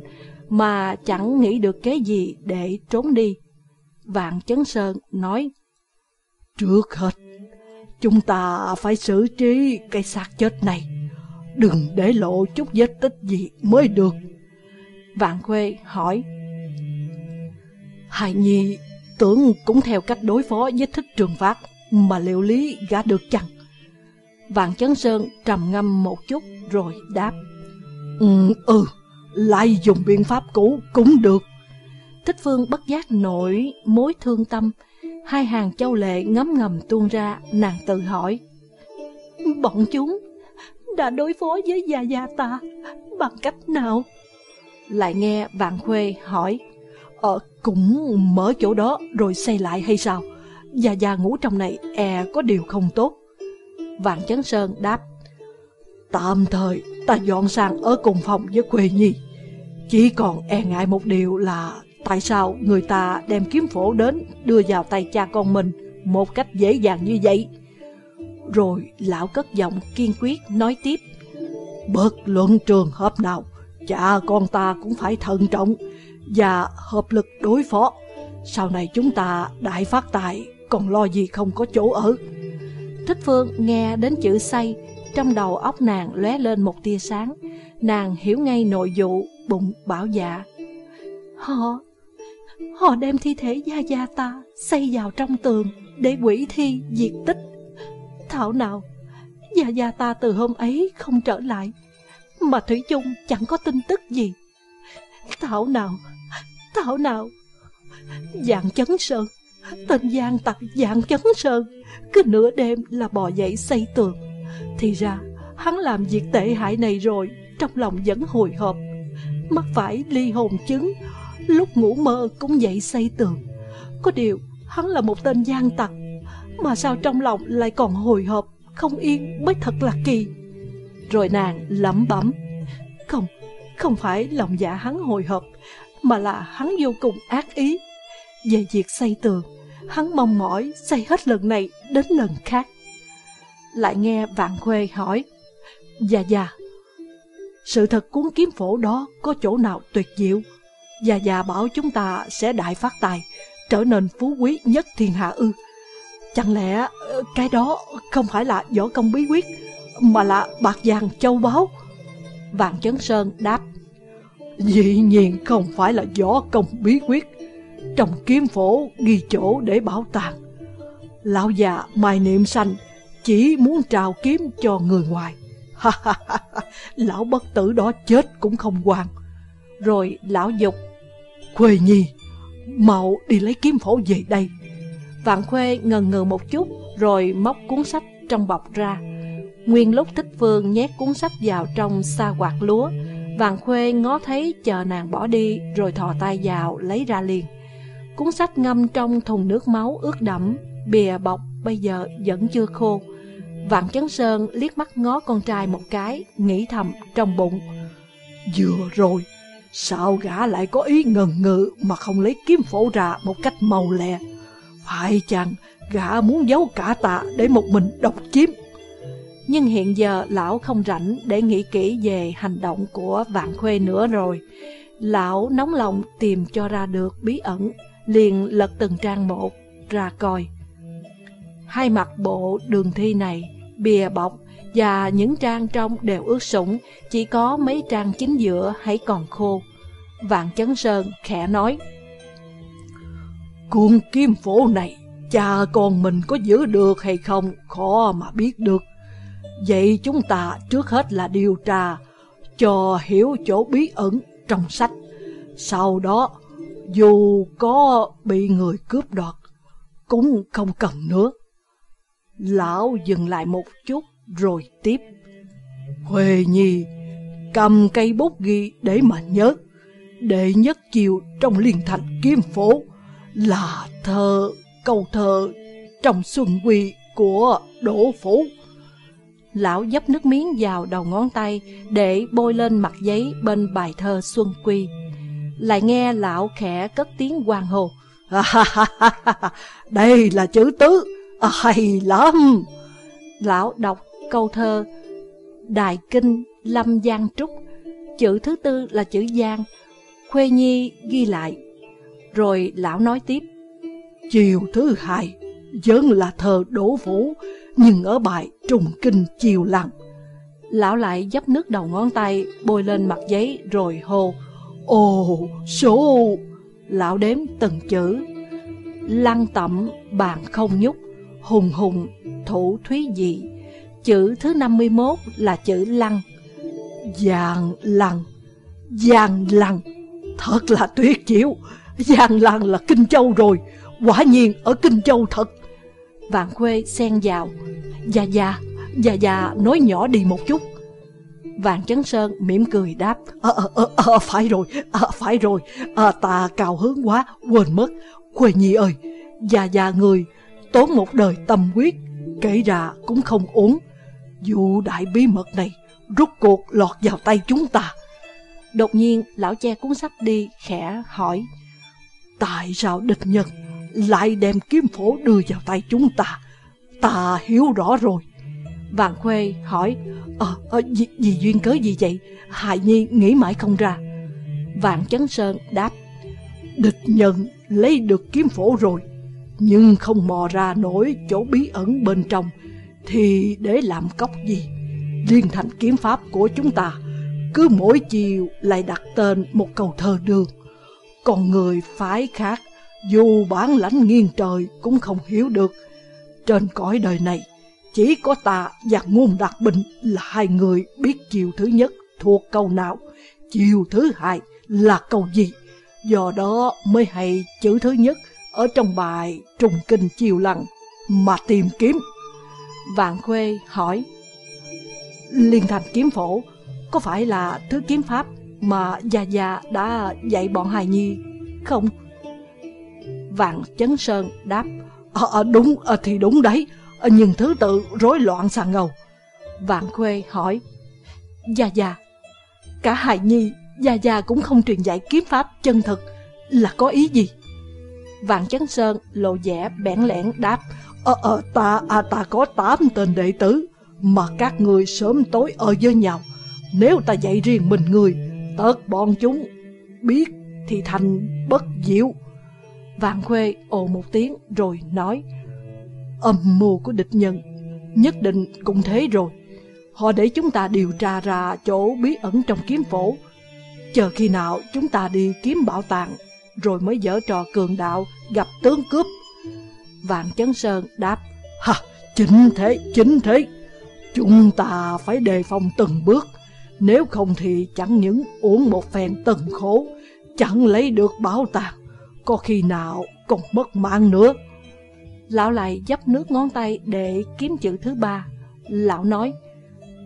Mà chẳng nghĩ được cái gì để trốn đi. Vạn Chấn Sơn nói Trước hết, chúng ta phải xử trí cái xác chết này. Đừng để lộ chút vết tích gì mới được. Vạn Khuê hỏi Hài Nhi tưởng cũng theo cách đối phó với thích trường phát mà liệu lý gã được chăng? Vạn Chấn Sơn trầm ngâm một chút rồi đáp. Ừ, ừ lại dùng biện pháp cũ cũng được. Thích Phương bất giác nổi mối thương tâm. Hai hàng châu lệ ngấm ngầm tuôn ra Nàng tự hỏi. Bọn chúng đã đối phó với Gia Gia ta bằng cách nào? Lại nghe Vạn Khuê hỏi. Ờ, cũng mở chỗ đó rồi xây lại hay sao? Gia Gia ngủ trong này e có điều không tốt. Vạn Chấn Sơn đáp, Tạm thời ta dọn sang ở cùng phòng với Quê Nhi. Chỉ còn e ngại một điều là tại sao người ta đem kiếm phổ đến đưa vào tay cha con mình một cách dễ dàng như vậy. Rồi lão cất giọng kiên quyết nói tiếp, Bất luận trường hợp nào, Cha con ta cũng phải thận trọng Và hợp lực đối phó Sau này chúng ta đại phát tài còn lo gì không có chỗ ở. Thích Phương nghe đến chữ say, Trong đầu óc nàng lóe lên một tia sáng. Nàng hiểu ngay nội vụ, Bụng bảo dạ. Họ Họ đem thi thể gia gia ta Xây vào trong tường Để quỷ thi diệt tích. Thảo nào, Gia Gia ta từ hôm ấy không trở lại, Mà Thủy chung chẳng có tin tức gì. Thảo nào Thảo nào, Dạng chấn sơn Tên Giang tặc dạng chấn sơn Cứ nửa đêm là bò dậy xây tường. Thì ra hắn làm việc tệ hại này rồi Trong lòng vẫn hồi hộp. Mắc phải ly hồn chứng Lúc ngủ mơ cũng dậy xây tường. Có điều hắn là một tên gian tặc mà sao trong lòng lại còn hồi hộp Không yên mới thật là kỳ. Rồi nàng lẩm bẩm Không, không phải lòng dạ hắn hồi hộp Mà là hắn vô cùng ác ý. Về việc xây tường. Hắn mong mỏi xây hết lần này đến lần khác. Lại nghe Vạn Khuê hỏi Dạ dạ Sự thật cuốn kiếm phổ đó có chỗ nào tuyệt diệu? Dạ dạ bảo chúng ta sẽ đại phát tài, Trở nên phú quý nhất thiên hạ ư. Chẳng lẽ ờ, cái đó không phải là võ công bí quyết, Mà là bạc vàng châu báu? Vàng Chấn Sơn đáp, Dĩ nhiên không phải là võ công bí quyết. Trong kiếm phổ ghi chỗ để bảo tàng. Lão già Mai Niệm sanh, Chỉ muốn trào kiếm cho người ngoài. Lão bất tử đó chết cũng không quan Rồi lão dục, Khuê Nhi, Mau đi lấy kiếm phổ về đây. Vạn Khuê ngần ngừ một chút, Rồi móc cuốn sách trong bọc ra. Nguyên lúc Thích Phương nhét cuốn sách vào trong sa quạt lúa, Vạn Khuê ngó thấy chờ nàng bỏ đi, Rồi thò tay vào lấy ra liền. Cuốn sách ngâm trong thùng nước máu ướt đẫm Bìa bọc bây giờ vẫn chưa khô. Vạn Chấn Sơn liếc mắt ngó con trai một cái Nghĩ thầm trong bụng. Vừa rồi Sao gã lại có ý ngần ngừ Mà không lấy kiếm phổ ra một cách màu lẹ Phải chăng gã muốn giấu cả tạ Để một mình độc chiếm? Nhưng hiện giờ lão không rảnh để nghĩ kỹ về hành động của vạn khuê nữa rồi. Lão nóng lòng tìm cho ra được bí ẩn, liền lật từng trang một ra coi. Hai mặt bộ đường thi này, bìa bọc và những trang trong đều ướt sũng, chỉ có mấy trang chính giữa hãy còn khô. Vạn Chấn Sơn khẽ nói, Cuộn kim phổ này, cha con mình có giữ được hay không, khó mà biết được. Vậy chúng ta trước hết là điều tra cho hiểu chỗ bí ẩn trong sách. Sau đó, dù có bị người cướp đoạt, cũng không cần nữa. Lão dừng lại một chút rồi tiếp. Huệ Nhi cầm cây bút ghi để mà nhớ. Đệ nhất chiều trong liên thành kiếm phố là thơ, câu thơ trong xuân quy của Đỗ Phủ. Lão dấp nước miếng vào đầu ngón tay để bôi lên mặt giấy bên bài thơ Xuân Quy. Lại nghe lão khẽ cất tiếng hoàng hồ. Đây là chữ tứ, hay lắm. Lão đọc câu thơ Đại Kinh Lâm Giang Trúc, chữ thứ tư là chữ Giang. Khuê Nhi ghi lại. Rồi lão nói tiếp. Chiều thứ hai, vẫn là thơ đổ vũ, nhưng ở bài trùng kinh chiều lặng. Lão lại dấp nước đầu ngón tay, bôi lên mặt giấy rồi hô. Ồ, số! Lão đếm từng chữ. Lăng tẩm, bàn không nhúc, hùng hùng, thủ thúy dị. Chữ thứ 51 là chữ lăng. Giang lăng, giang lăng, thật là tuyệt chiếu. Giang lăng là Kinh Châu rồi, quả nhiên ở Kinh Châu thật. Vạn Khuê xen vào. Dạ dạ, dạ dạ nói nhỏ đi một chút. Vạn Chấn Sơn mỉm cười đáp. à, à, à, phải rồi, à, phải rồi, à, ta cao hứng quá, quên mất. Quê Nhi ơi, già già người, tốn một đời tâm huyết, kể ra cũng không uống. Vụ đại bí mật này rút cuộc lọt vào tay chúng ta. Đột nhiên, lão che cuốn sách đi, khẽ hỏi. Tại sao địch nhân lại đem kiếm phổ đưa vào tay chúng ta. Ta hiểu rõ rồi. Vàng Khuê hỏi, Ờ, ờ gì, gì duyên cớ gì vậy? Hài Nhi nghĩ mãi không ra. Vạn Chấn Sơn đáp, Địch nhân lấy được kiếm phổ rồi, nhưng không mò ra nổi chỗ bí ẩn bên trong, thì để làm cốc gì? Liên thành kiếm pháp của chúng ta, cứ mỗi chiều lại đặt tên một câu thơ đường. Còn người phái khác dù bản lãnh nghiêng trời cũng không hiểu được. Trên cõi đời này, chỉ có ta và ngôn đặc bình là hai người biết chiều thứ nhất thuộc câu nào, chiều thứ hai là câu gì. Do đó mới hay chữ thứ nhất ở trong bài trùng kinh chiều lặng mà tìm kiếm. Vạn Khuê hỏi, Liên thành kiếm phổ có phải là thứ kiếm pháp mà Gia Gia đã dạy bọn hài nhi không? Vạn Chấn Sơn đáp à, Đúng à, thì đúng đấy nhưng thứ tự rối loạn sàn ngầu. Vạn Khuê hỏi gia gia, Cả Hài Nhi gia gia cũng không truyền dạy kiếm pháp chân thực Là có ý gì? Vạn Chấn Sơn lộ vẻ bẽn lẽn đáp Ờ ờ ta à, ta có tám tên đệ tử Mà các người sớm tối ở với nhau. Nếu ta dạy riêng mình người tớt bọn chúng biết thì thành bất diệu. Vạn Khuê ồ một tiếng rồi nói Âm mưu của địch nhân. Nhất định cũng thế rồi. Họ để chúng ta điều tra ra chỗ bí ẩn trong kiếm phổ. Chờ khi nào chúng ta đi kiếm bảo tàng Rồi mới dở trò cường đạo gặp tướng cướp. Vạn Chấn Sơn đáp Ha, chính thế, chính thế. Chúng ta phải đề phòng từng bước. Nếu không thì chẳng những uống một phen tần khổ Chẳng lấy được bảo tàng. Có khi nào còn mất mạng nữa. Lão lại dấp nước ngón tay để kiếm chữ thứ ba. Lão nói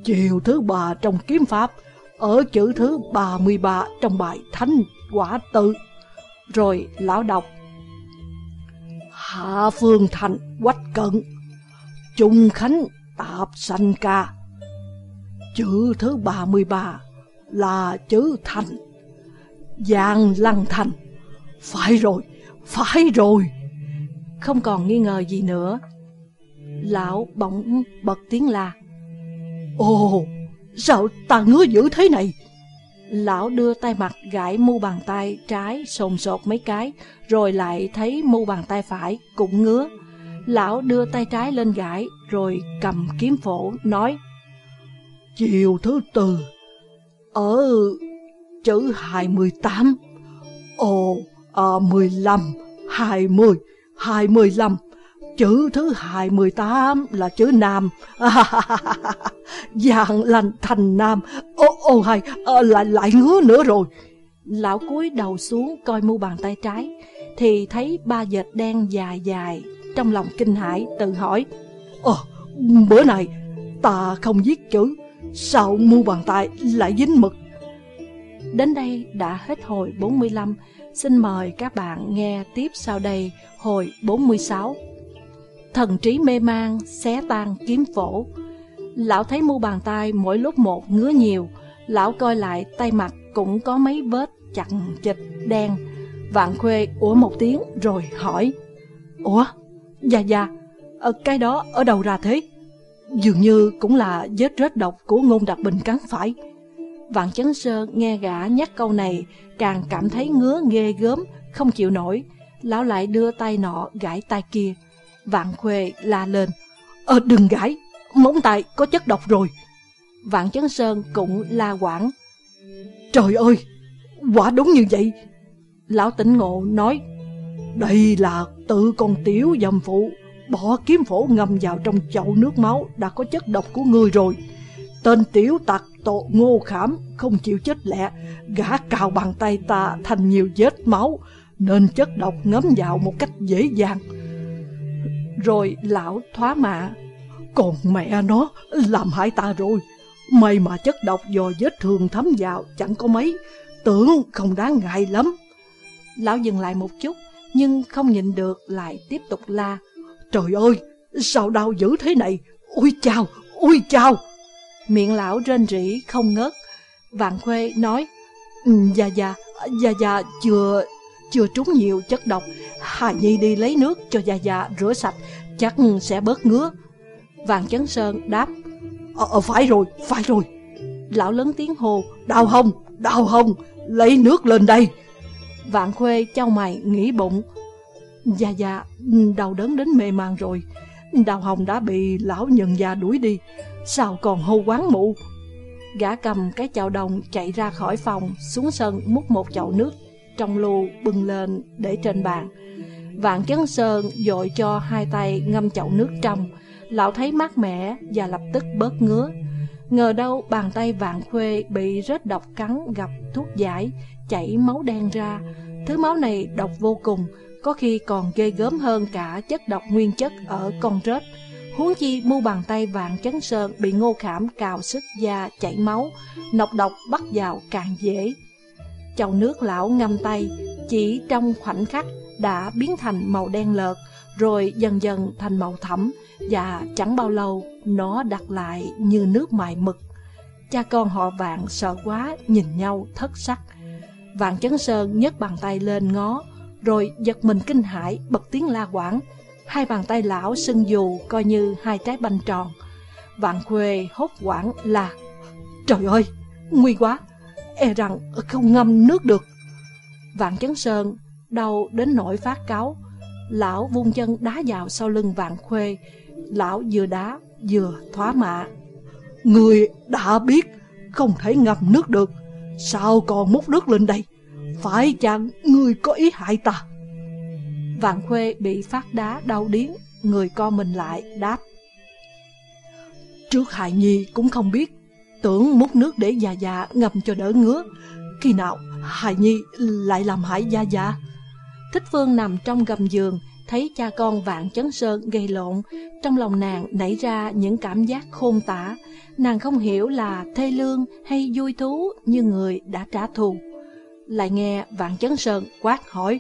Chiều thứ ba trong kiếm pháp Ở chữ thứ 33 trong bài Thánh Quả Tự. Rồi lão đọc Hạ Phương Thành Quách Cận Trung Khánh Tạp Sanh Ca. Chữ thứ 33 là chữ Thành Giang Lăng Thành Phải rồi, phải rồi. Không còn nghi ngờ gì nữa Lão bỗng bật tiếng la Ồ, sao ta ngứa dữ thế này? Lão đưa tay mặt gãi mu bàn tay trái sồn sột mấy cái, rồi lại thấy mu bàn tay phải cũng ngứa. Lão đưa tay trái lên gãi, rồi cầm kiếm phổ, nói Chiều thứ tư, ở chữ 28, ồ, à, 15, 20, 25, chữ thứ 28 là chữ Nam. Dạng lành thành Nam, ô, ô hay, à, lại, lại ngứa nữa rồi. Lão cúi đầu xuống coi mu bàn tay trái, thì thấy ba dệt đen dài dài, trong lòng kinh hãi tự hỏi. Ờ, bữa này ta không viết chữ, sao mu bàn tay lại dính mực? Đến đây đã hết hồi 45, xin mời các bạn nghe tiếp sau đây hồi 46. Thần trí mê mang, xé tan kiếm phổ. Lão thấy mu bàn tay mỗi lúc một ngứa nhiều, lão coi lại tay mặt cũng có mấy vết chặn chịch đen. Vạn khuê ủa một tiếng rồi hỏi, Ủa, dạ dạ, ở cái đó ở đâu ra thế? Dường như cũng là vết rết độc của ngôn đặc bình cắn phải. Vạn chấn sơ nghe gã nhắc câu này, càng cảm thấy ngứa ghê gớm, không chịu nổi. Lão lại đưa tay nọ gãi tay kia. Vạn khuê la lên, Ờ đừng gãi, móng tay có chất độc rồi. Vạn chấn sơn cũng la quảng. Trời ơi, quả đúng như vậy. Lão tỉnh ngộ nói, Đây là tự con tiểu dầm phụ bỏ kiếm phổ ngầm vào trong chậu nước máu đã có chất độc của người rồi. Tên tiểu tặc tội ngô khảm không chịu chết lẹ, gã cào bàn tay ta thành nhiều vết máu, nên chất độc ngấm vào một cách dễ dàng. Rồi lão thoá mạ, còn mẹ nó làm hại ta rồi. May mà chất độc do vết thương thấm vào chẳng có mấy, tưởng không đáng ngại lắm. Lão dừng lại một chút, nhưng không nhịn được lại tiếp tục la. Trời ơi, sao đau dữ thế này? Ôi chào ôi chào Miệng lão rên rỉ không ngớt. Vạn Khuê nói, Dạ dạ, dạ dạ chưa chưa trúng nhiều chất độc. Hà Nhi đi lấy nước cho dạ dạ rửa sạch, chắc sẽ bớt ngứa. Vạn Chấn Sơn đáp, Ờ, ờ phải rồi, phải rồi. Lão lớn tiếng hồ, Đau hông, đau hông, lấy nước lên đây. Vạn Khuê trao mày nghĩ bụng, Dạ dạ, đau đớn đến mê man rồi. Đào Hồng đã bị lão nhận già đuổi đi, sao còn hô quán mụ? Gã cầm cái chậu đồng chạy ra khỏi phòng, xuống sân múc một chậu nước trong lù bưng lên để trên bàn. Vạn chấn sơn dội cho hai tay ngâm chậu nước trong, lão thấy mát mẻ và lập tức bớt ngứa. Ngờ đâu bàn tay vạn khuê bị rết độc cắn gặp thuốc giải, chảy máu đen ra. Thứ máu này độc vô cùng, có khi còn ghê gớm hơn cả chất độc nguyên chất ở con rết. Huống chi mu bàn tay vàng chấn sơn bị ngô khảm cào sức da chảy máu, nọc độc bắt vào càng dễ. Chậu nước lão ngâm tay, chỉ trong khoảnh khắc đã biến thành màu đen lợt, rồi dần dần thành màu thẫm, và chẳng bao lâu nó đặt lại như nước mài mực. Cha con họ vạn sợ quá, nhìn nhau thất sắc. Vạn chấn sơn nhấc bàn tay lên ngó, rồi giật mình kinh hãi bật tiếng la quảng. Hai bàn tay lão sưng dù coi như hai trái banh tròn. Vạn khuê hốt quảng là Trời ơi, nguy quá, e rằng không ngâm nước được. Vạn chấn sơn đau đến nỗi phát cáo. Lão vung chân đá vào sau lưng vạn khuê. Lão vừa đá vừa thoá mạ. Người đã biết không thể ngâm nước được, Sao còn múc nước lên đây Phải chăng người có ý hại ta Vạn Khuê bị phát đá đau điếng, Người co mình lại, đáp. Trước hại nhi cũng không biết, Tưởng múc nước để già già ngầm cho đỡ ngứa. Khi nào hại nhi lại làm hại gia già? Thích Phương nằm trong gầm giường, Thấy cha con Vạn Chấn Sơn gây lộn. Trong lòng nàng nảy ra những cảm giác khôn tả. Nàng không hiểu là thê lương hay vui thú như người đã trả thù. Lại nghe Vạn Chấn Sơn quát hỏi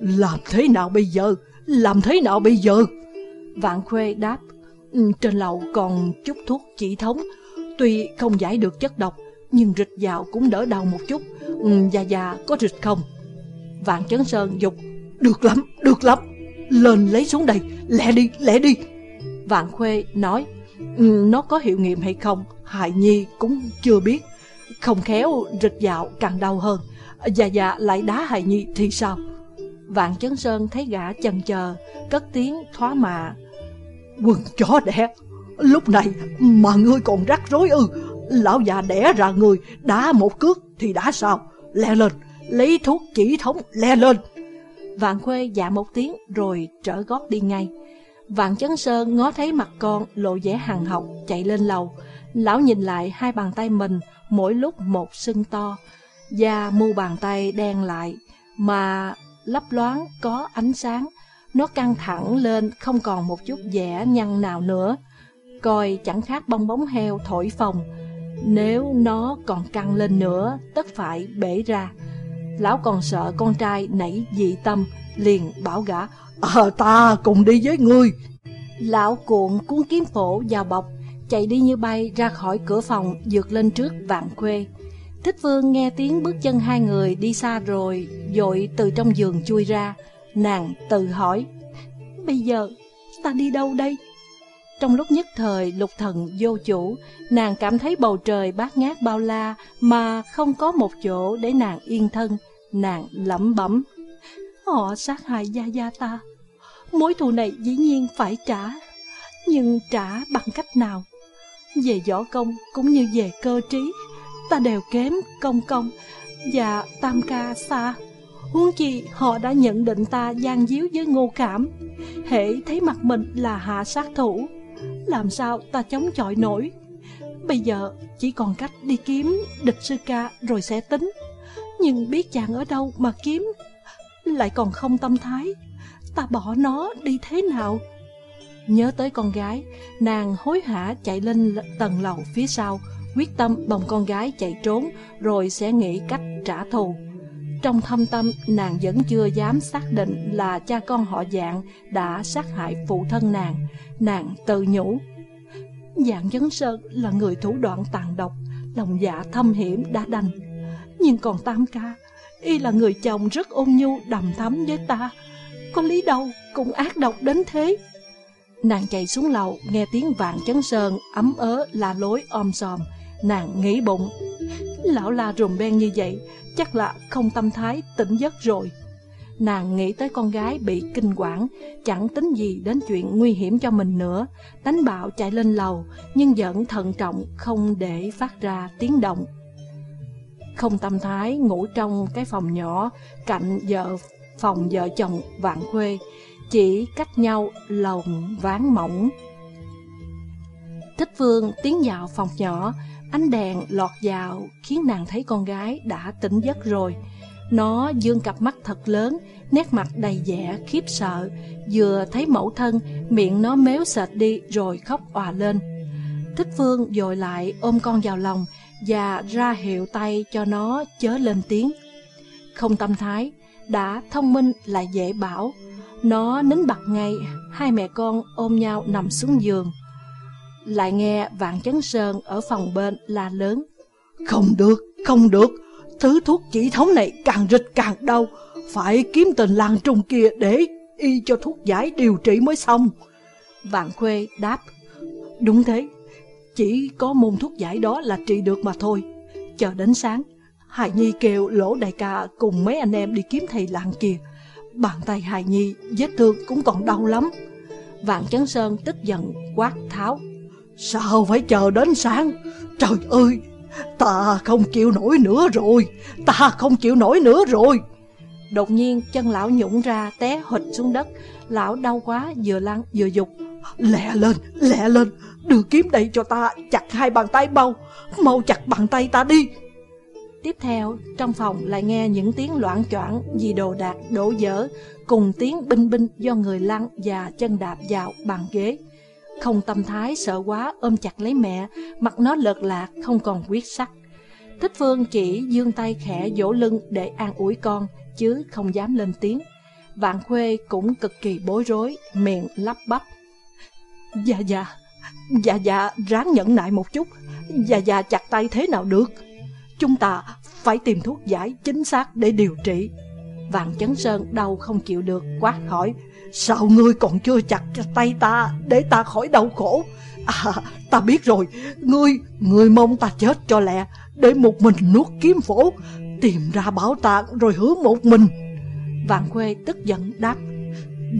làm thế nào bây giờ? Làm thế nào bây giờ? Vạn Khuê đáp ừ, Trên lầu còn chút thuốc chỉ thống. Tuy không giải được chất độc Nhưng rịch vào cũng đỡ đau một chút. Dạ Già già có rịch không? Vạn Chấn Sơn dục Được lắm, được lắm. Lên lấy xuống đây, lẹ đi, lẹ đi. Vạn Khuê nói ừ, Nó có hiệu nghiệm hay không Hại Nhi cũng chưa biết. Không khéo rịch dạo càng đau hơn. Già già lại đá Hại Nhi thì sao? Vạn Chấn Sơn thấy gã chần chờ, Cất tiếng thoá mạ Quần chó đẻ, Lúc này mà ngươi còn rắc rối ư. Lão già đẻ ra người, Đá một cước thì đã sao? Le lên, Lấy thuốc chỉ thống le lên. Vạn Khuê dạ một tiếng rồi trở gót đi ngay. Vạn Chấn Sơn ngó thấy mặt con lộ vẻ hằng học, chạy lên lầu. Lão nhìn lại hai bàn tay mình, mỗi lúc một sưng to Da mu bàn tay đen lại, mà lấp loáng, có ánh sáng. Nó căng thẳng lên, không còn một chút vẻ nhăn nào nữa. Coi chẳng khác bong bóng heo thổi phồng. Nếu nó còn căng lên nữa, tất phải bể ra. Lão còn sợ con trai nảy dị tâm, Liền bảo gã Ờ ta cùng đi với ngươi. Lão cuộn cuốn kiếm phổ vào bọc, Chạy đi như bay ra khỏi cửa phòng Dược lên trước vạn khuê. Thích vương nghe tiếng bước chân hai người đi xa rồi, Dội từ trong giường chui ra. Nàng tự hỏi, Bây giờ ta đi đâu đây? Trong lúc nhất thời lục thần vô chủ, Nàng cảm thấy bầu trời bát ngát bao la Mà không có một chỗ để nàng yên thân. Nàng lẩm bẩm, Họ sát hại gia gia ta. Mối thù này dĩ nhiên phải trả. Nhưng trả bằng cách nào? Về võ công cũng như về cơ trí. Ta đều kém công công. Và tam ca xa Huống chi họ đã nhận định ta gian díu với ngô cảm. Hễ thấy mặt mình là hạ sát thủ, Làm sao ta chống chọi nổi? Bây giờ chỉ còn cách đi kiếm địch sư ca rồi sẽ tính. Nhưng biết chàng ở đâu mà kiếm, Lại còn không tâm thái. Ta bỏ nó đi thế nào? Nhớ tới con gái, Nàng hối hả chạy lên tầng lầu phía sau. Quyết tâm bồng con gái chạy trốn Rồi sẽ nghĩ cách trả thù. Trong thâm tâm, nàng vẫn chưa dám xác định Là cha con họ dạng Đã sát hại phụ thân nàng. Nàng tự nhủ, Dạng Dấn Sơn là người thủ đoạn tàn độc, Lòng dạ thâm hiểm đã đành. Nhưng còn Tam Ca, Y là người chồng rất ôn nhu, đầm thắm với ta. Có lý đâu cũng ác độc đến thế. Nàng chạy xuống lầu, Nghe tiếng vạn chấn sơn ấm ớ la lối om sòm. Nàng nghĩ bụng. Lão la rùm ben như vậy, Chắc là không tâm thái tỉnh giấc rồi. Nàng nghĩ tới con gái bị kinh quản, Chẳng tính gì đến chuyện nguy hiểm cho mình nữa. Đánh bạo chạy lên lầu, Nhưng vẫn thận trọng, không để phát ra tiếng động. Không tâm thái ngủ trong cái phòng nhỏ, Cạnh vợ, phòng vợ chồng vạn khuê, Chỉ cách nhau lồng ván mỏng. Thích Phương tiến vào phòng nhỏ Ánh đèn lọt vào khiến nàng thấy con gái đã tỉnh giấc rồi nó dương cặp mắt thật lớn, nét mặt đầy vẻ khiếp sợ, vừa thấy mẫu thân, miệng nó méo sệt đi rồi khóc òa lên. Thích Phương dội lại ôm con vào lòng và ra hiệu tay cho nó chớ lên tiếng. Không tâm thái, đã thông minh lại dễ bảo. Nó nín bặt ngay, hai mẹ con ôm nhau nằm xuống giường. Lại nghe Vạn Chấn Sơn ở phòng bên la lớn. Không được, không được, Thứ thuốc chỉ thống này càng rịch càng đau. Phải kiếm tình làng trùng kia để y cho thuốc giải điều trị mới xong. Vạn Khuê đáp Đúng thế. Chỉ có môn thuốc giải đó là trị được mà thôi. Chờ đến sáng Hải Nhi kêu lỗ đại ca cùng mấy anh em đi kiếm thầy làng kia. Bàn tay Hải Nhi vết thương cũng còn đau lắm. Vạn Chấn Sơn tức giận quát tháo Sao phải chờ đến sáng? Trời ơi Ta không chịu nổi nữa rồi Ta không chịu nổi nữa rồi. Đột nhiên chân lão nhũng ra té hụt xuống đất. Lão đau quá vừa lăn vừa dục. Lẹ lên, lẹ lên Đưa kiếm đây cho ta chặt hai bàn tay mau Mau chặt bàn tay ta đi. Tiếp theo, trong phòng lại nghe những tiếng loạn choạng vì đồ đạc đổ dở, cùng tiếng binh binh do người lăn và chân đạp vào bàn ghế. Không tâm thái sợ quá ôm chặt lấy mẹ, mặt nó lợt lạc không còn quyết sắc. Thích Phương chỉ dương tay khẽ vỗ lưng để an ủi con, chứ không dám lên tiếng. Vạn Khuê cũng cực kỳ bối rối, miệng lắp bắp. Dạ dạ, dạ dạ ráng nhẫn nại một chút, dạ dạ chặt tay thế nào được. Chúng ta phải tìm thuốc giải chính xác để điều trị. Vạn Chấn Sơn đau không chịu được, quát hỏi. Sao ngươi còn chưa chặt tay ta để ta khỏi đau khổ? À, ta biết rồi, ngươi, ngươi mong ta chết cho lẹ, để một mình nuốt kiếm phổ, tìm ra bảo tàng rồi hứa một mình. Vạn Khuê tức giận đáp.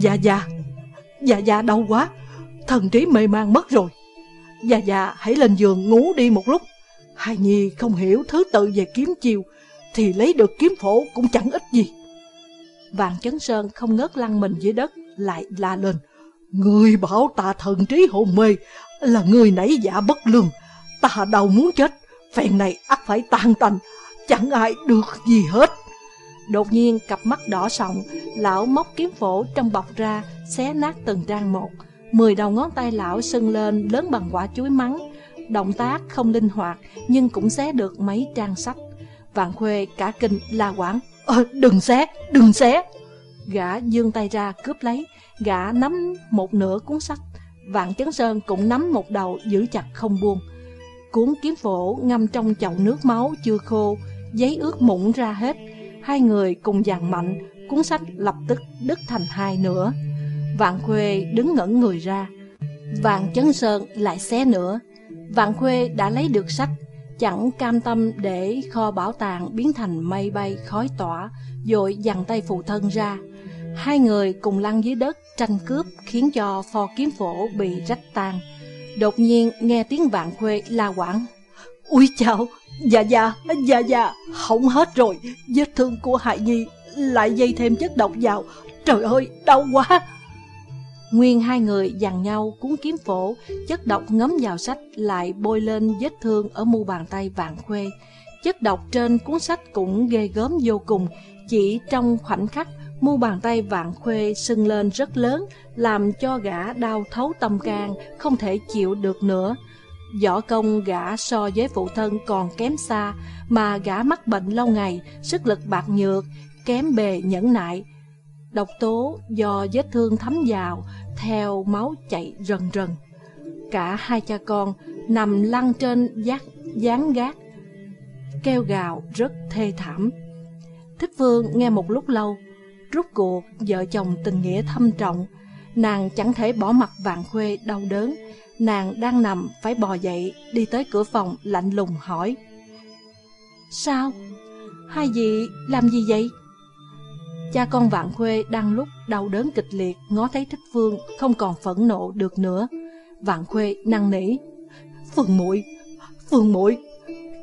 Dạ dạ, dạ dạ đau quá, thần trí mê man mất rồi. Dạ dạ hãy lên giường ngủ đi một lúc. Hai Nhi không hiểu thứ tự về kiếm chiều, thì lấy được kiếm phổ cũng chẳng ích gì. Vạn Chấn Sơn không ngớt lăn mình dưới đất, lại la lên. Người bảo ta thần trí hồn mê, là người nảy dạ bất lương. Ta đau muốn chết, phèn này ắt phải tan tành, chẳng ai được gì hết. Đột nhiên cặp mắt đỏ sọng, lão móc kiếm phổ trong bọc ra, xé nát từng trang một. Mười đầu ngón tay lão sưng lên lớn bằng quả chuối mắng. Động tác không linh hoạt, nhưng cũng xé được mấy trang sách. Vạn Khuê cả kinh la quảng. Ờ, đừng xé, đừng xé. Gã dương tay ra cướp lấy, gã nắm một nửa cuốn sách. Vạn Chấn Sơn cũng nắm một đầu giữ chặt không buông. Cuốn kiếm phổ ngâm trong chậu nước máu chưa khô, giấy ướt mụn ra hết. Hai người cùng dàn mạnh, cuốn sách lập tức đứt thành hai nửa. Vạn Khuê đứng ngẩn người ra. Vạn Chấn Sơn lại xé nữa. Vạn Khuê đã lấy được sách, chẳng cam tâm để kho bảo tàng biến thành mây bay khói tỏa, rồi dằn tay phụ thân ra. Hai người cùng lăn dưới đất tranh cướp khiến cho pho kiếm phổ bị rách tan. Đột nhiên nghe tiếng vạn khuê la quảng. Ui chào, dạ dạ, dạ dạ, hỏng hết rồi, vết thương của hại Nhi lại dây thêm chất độc vào. Trời ơi, đau quá! Nguyên hai người dằn nhau cuốn kiếm phổ, chất độc ngấm vào sách lại bôi lên vết thương ở mu bàn tay vạn khuê. Chất độc trên cuốn sách cũng ghê gớm vô cùng, chỉ trong khoảnh khắc mu bàn tay vạn khuê sưng lên rất lớn, làm cho gã đau thấu tâm can, không thể chịu được nữa. Võ công gã so với phụ thân còn kém xa, mà gã mắc bệnh lâu ngày, sức lực bạc nhược, kém bề nhẫn nại. Độc tố do vết thương thấm vào, theo máu chạy rần rần. Cả hai cha con nằm lăn trên giác, gián gác, kêu gào rất thê thảm. Thích Phương nghe một lúc lâu, rút cuộc vợ chồng tình nghĩa thâm trọng, nàng chẳng thể bỏ mặt vạn khuê đau đớn, nàng đang nằm phải bò dậy đi tới cửa phòng lạnh lùng hỏi. Sao? Hai vị làm gì vậy? Cha con Vạn Khuê đang lúc đau đớn kịch liệt ngó thấy Thích Phương không còn phẫn nộ được nữa. Vạn Khuê năn nỉ. Phương muội Phương muội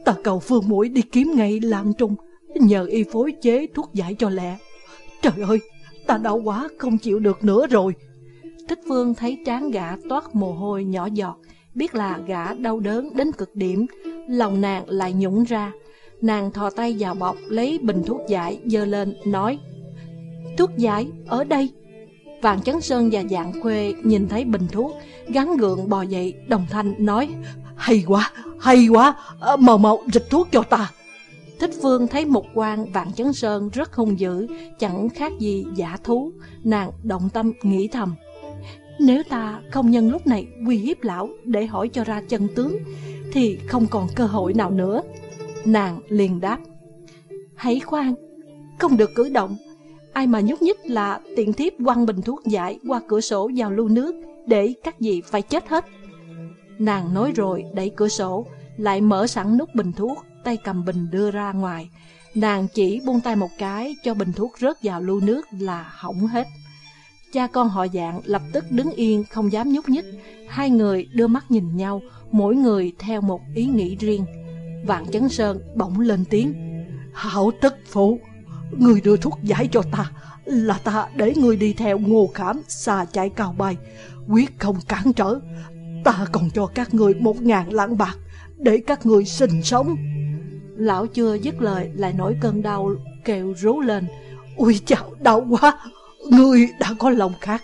Ta cầu Phương muội đi kiếm ngay Lam Trung, nhờ y phối chế thuốc giải cho lẹ. Trời ơi, ta đau quá không chịu được nữa rồi. Thích Phương thấy trán gã toát mồ hôi nhỏ giọt, biết là gã đau đớn đến cực điểm, lòng nàng lại nhũng ra. Nàng thò tay vào bọc lấy bình thuốc giải dơ lên nói Thuốc giải ở đây Vạn Chấn Sơn và Dạng Khuê nhìn thấy bình thuốc Gắn gượng bò dậy đồng thanh nói Hay quá, hay quá, ờ, mau mau dịch thuốc cho ta Thích Vương thấy mục quan Vạn Chấn Sơn rất hung dữ Chẳng khác gì giả thú. Nàng động tâm nghĩ thầm Nếu ta không nhân lúc này uy hiếp lão Để hỏi cho ra chân tướng Thì không còn cơ hội nào nữa. Nàng liền đáp Hãy khoan Không được cử động. Ai mà nhúc nhích là tiện thiếp quăng bình thuốc giải qua cửa sổ vào lưu nước để các vị phải chết hết. Nàng nói rồi đẩy cửa sổ, lại mở sẵn nút bình thuốc, tay cầm bình đưa ra ngoài. Nàng chỉ buông tay một cái cho bình thuốc rớt vào lưu nước là hỏng hết. Cha con họ dạng lập tức đứng yên không dám nhúc nhích. Hai người đưa mắt nhìn nhau, mỗi người theo một ý nghĩ riêng. Vạn Chấn Sơn bỗng lên tiếng. Hảo tức phụ, người đưa thuốc giải cho ta, là ta để người đi theo ngô khảm xa chạy cao bay, quyết không cản trở. Ta còn cho các người một ngàn lạng bạc để các người sinh sống. Lão chưa dứt lời lại nổi cơn đau kêu rú lên. Ui chào, đau quá, người đã có lòng khác,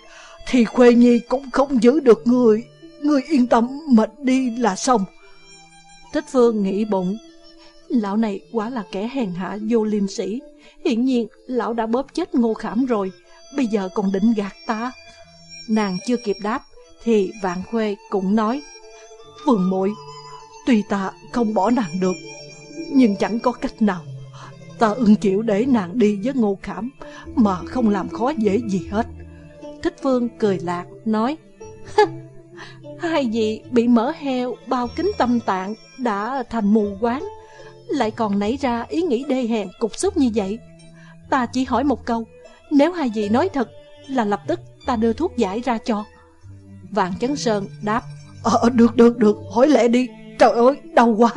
thì Khuê Nhi cũng không giữ được người. Người yên tâm mệt đi là xong. Thích Phương nghĩ bụng, lão này quá là kẻ hèn hạ vô liêm sĩ. Hiện nhiên lão đã bóp chết ngô khảm rồi, bây giờ còn định gạt ta. Nàng chưa kịp đáp, thì Vạn Khuê cũng nói, Phương muội tuy ta không bỏ nàng được, nhưng chẳng có cách nào. Ta ưng chịu để nàng đi với ngô khảm, mà không làm khó dễ gì hết. Thích Phương cười lạc, nói, Hai vị bị mỡ heo bao kính tâm tạng đã thành mù quáng, lại còn nảy ra ý nghĩ đê hèn cục xúc như vậy. Ta chỉ hỏi một câu, nếu hai vị nói thật là lập tức ta đưa thuốc giải ra cho. Vạn Chấn Sơn đáp, Ờ, ờ được, được, được, hỏi lệ đi, trời ơi, đau quá.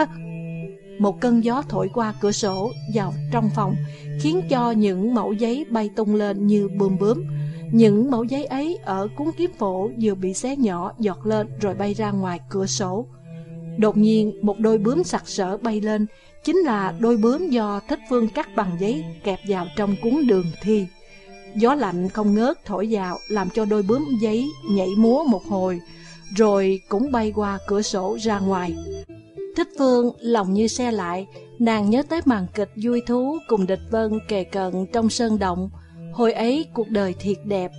Một cơn gió thổi qua cửa sổ vào trong phòng, khiến cho những mẫu giấy bay tung lên như bươm bướm. Những mẫu giấy ấy ở cuốn kiếm phổ vừa bị xé nhỏ giọt lên rồi bay ra ngoài cửa sổ. Đột nhiên một đôi bướm sặc sỡ bay lên, chính là đôi bướm do thích phương cắt bằng giấy kẹp vào trong cuốn đường thi. Gió lạnh không ngớt thổi vào làm cho đôi bướm giấy nhảy múa một hồi, rồi cũng bay qua cửa sổ ra ngoài. Thích Phương lòng như xe lại, nàng nhớ tới màn kịch vui thú cùng địch vân kề cận trong sơn động. Hồi ấy cuộc đời thiệt đẹp,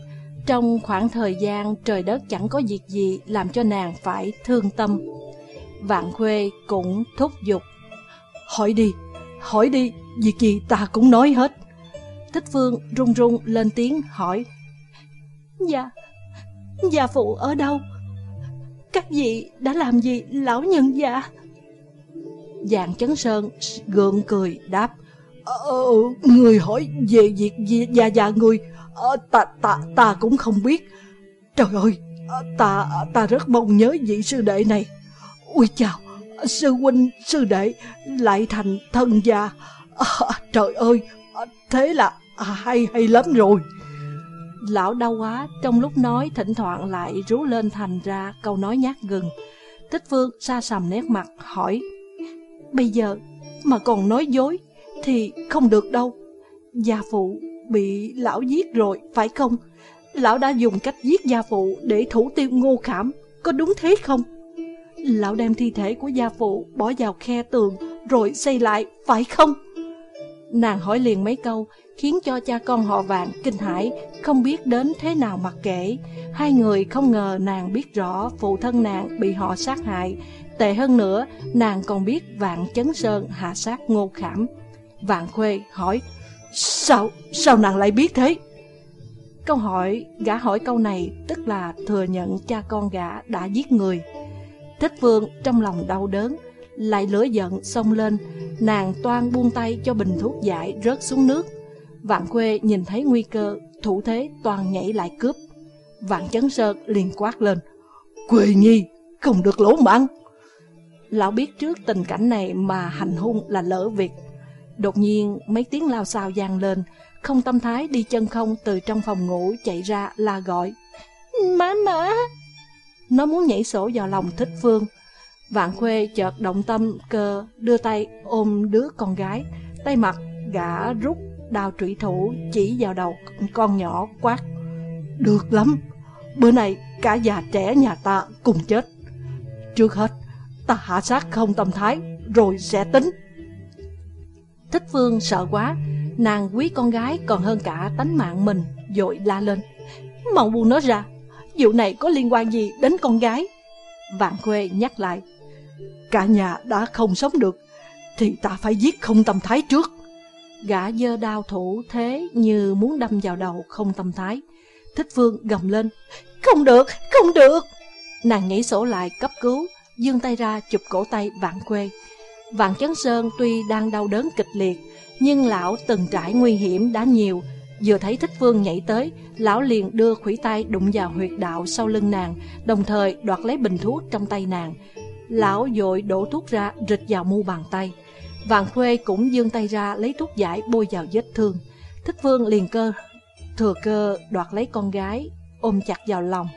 trong khoảng thời gian trời đất chẳng có việc gì làm cho nàng phải thương tâm. Vạn Khuê cũng thúc giục. Hỏi đi, hỏi đi, việc gì ta cũng nói hết. Thích Phương run run lên tiếng hỏi. Dạ, gia phụ ở đâu? Các vị đã làm gì lão nhân già? Dạng chấn sơn gượng cười đáp. Ờ, ờ, ờ người hỏi về việc gì già già người, ờ, ta, ta, ta cũng không biết. Trời ơi, ờ, ta, ta rất mong nhớ vị sư đệ này. Ui chào, sư huynh, sư đệ lại thành thân gia. À, trời ơi, thế là hay hay lắm rồi. Lão đau quá, trong lúc nói thỉnh thoảng lại rú lên thành ra câu nói nhát gừng. Tích Phương xa sầm nét mặt hỏi, bây giờ mà còn nói dối thì không được đâu. Gia phụ bị lão giết rồi, phải không? Lão đã dùng cách giết gia phụ để thủ tiêu ngô khảm, có đúng thế không? Lão đem thi thể của gia phụ bỏ vào khe tường rồi xây lại, phải không? Nàng hỏi liền mấy câu, khiến cho cha con họ vạn kinh hãi, không biết đến thế nào mặc kể. Hai người không ngờ nàng biết rõ phụ thân nàng bị họ sát hại. Tệ hơn nữa, nàng còn biết vạn chấn sơn hạ sát ngô khảm. Vạn Khuê hỏi, sao, sao nàng lại biết thế? Câu hỏi, gã hỏi câu này tức là thừa nhận cha con gã đã giết người. Thích Vương trong lòng đau đớn, lại lửa giận xông lên, nàng toan buông tay cho bình thuốc giải rớt xuống nước. Vạn Khuê nhìn thấy nguy cơ, thủ thế toàn nhảy lại cướp. Vạn Chấn Sơn liền quát lên, Quê Nhi, không được lỗ mãn. Lão biết trước tình cảnh này mà hành hung là lỡ việc. Đột nhiên mấy tiếng lao xào vang lên, không tâm thái đi chân không từ trong phòng ngủ chạy ra la gọi. Má má! Nó muốn nhảy sổ vào lòng thích phương. Vạn Khuê chợt động tâm cơ đưa tay ôm đứa con gái, tay mặt gã rút đào trụy thủ chỉ vào đầu con nhỏ quát. Được lắm, bữa nay cả già trẻ nhà ta cùng chết. Trước hết, ta hạ sát không tâm thái, rồi sẽ tính. Thích Phương sợ quá, nàng quý con gái còn hơn cả tánh mạng mình, dội la lên. Mau buông nó ra, vụ này có liên quan gì đến con gái? Vạn Khuê nhắc lại. Cả nhà đã không sống được, thì ta phải giết không tâm thái trước. Gã dơ đao thủ thế như muốn đâm vào đầu không tâm thái. Thích Phương gầm lên. Không được, không được. Nàng nhảy sổ lại cấp cứu, dương tay ra chụp cổ tay Vạn quê. Vạn Chấn Sơn tuy đang đau đớn kịch liệt, nhưng lão từng trải nguy hiểm đã nhiều. Vừa thấy Thích Phương nhảy tới, lão liền đưa khủy tay đụng vào huyệt đạo sau lưng nàng, đồng thời đoạt lấy bình thuốc trong tay nàng. Lão dội đổ thuốc ra rịch vào mu bàn tay Vạn Khuê cũng dương tay ra lấy thuốc giải bôi vào vết thương. Thích Vương liền cơ Thừa cơ đoạt lấy con gái Ôm chặt vào lòng.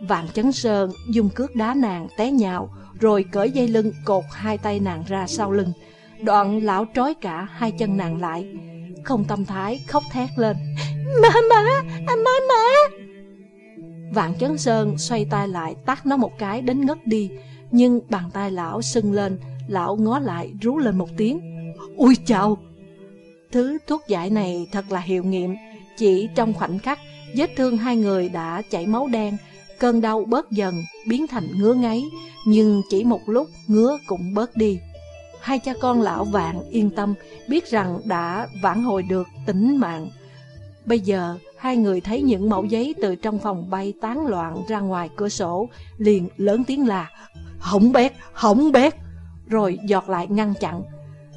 Vạn Chấn Sơn dùng cước đá nàng té nhào Rồi cởi dây lưng cột hai tay nàng ra sau lưng. Đoạn lão trói cả hai chân nàng lại. Không tâm thái khóc thét lên. Má má, à, má má. Vạn Chấn Sơn xoay tay lại tát nó một cái đến ngất đi Nhưng bàn tay lão sưng lên Lão ngó lại rú lên một tiếng. Ui chào! Thứ thuốc giải này thật là hiệu nghiệm. Chỉ trong khoảnh khắc Vết thương hai người đã chảy máu đen Cơn đau bớt dần Biến thành ngứa ngáy. Nhưng chỉ một lúc ngứa cũng bớt đi. Hai cha con lão vạn yên tâm Biết rằng đã vãn hồi được tính mạng. Bây giờ hai người thấy những mẫu giấy từ trong phòng bay tán loạn ra ngoài cửa sổ Liền lớn tiếng là Hỏng bét, hỏng bét! Rồi giọt lại ngăn chặn.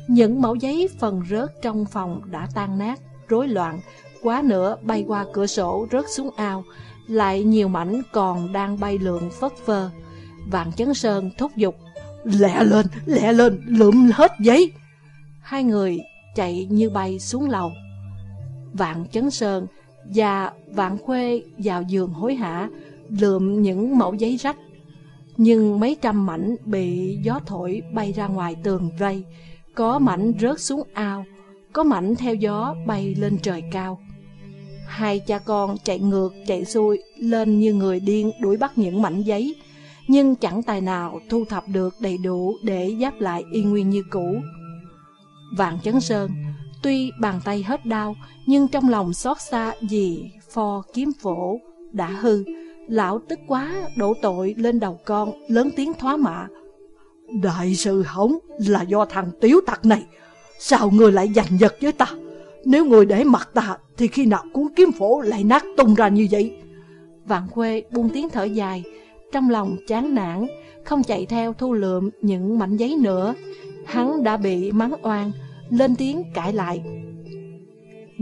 Những mẫu giấy phần rớt trong phòng đã tan nát, rối loạn Quá nữa bay qua cửa sổ rớt xuống ao Lại nhiều mảnh còn đang bay lượn phất phơ. Vạn chấn sơn thúc giục Lẹ lên, lẹ lên, lượm hết giấy. Hai người chạy như bay xuống lầu. Vạn chấn sơn và Vạn Khuê vào giường hối hả lượm những mẫu giấy rách. Nhưng mấy trăm mảnh bị gió thổi bay ra ngoài tường vây, có mảnh rớt xuống ao, có mảnh theo gió bay lên trời cao. Hai cha con chạy ngược chạy xuôi lên như người điên đuổi bắt những mảnh giấy, nhưng chẳng tài nào thu thập được đầy đủ để giáp lại y nguyên như cũ. Vạn Chấn Sơn Tuy bàn tay hết đau, nhưng trong lòng xót xa vì pho kiếm phổ đã hư. Lão tức quá đổ tội lên đầu con, lớn tiếng thoá mạ. Đại sự hỏng là do thằng tiếu tặc này. Sao người lại giành giật với ta? Nếu người để mặt ta, thì khi nào cuốn kiếm phổ lại nát tung ra như vậy? Vạn Khuê buông tiếng thở dài, trong lòng chán nản, không chạy theo thu lượm những mảnh giấy nữa. Hắn đã bị mắng oan, lên tiếng cãi lại.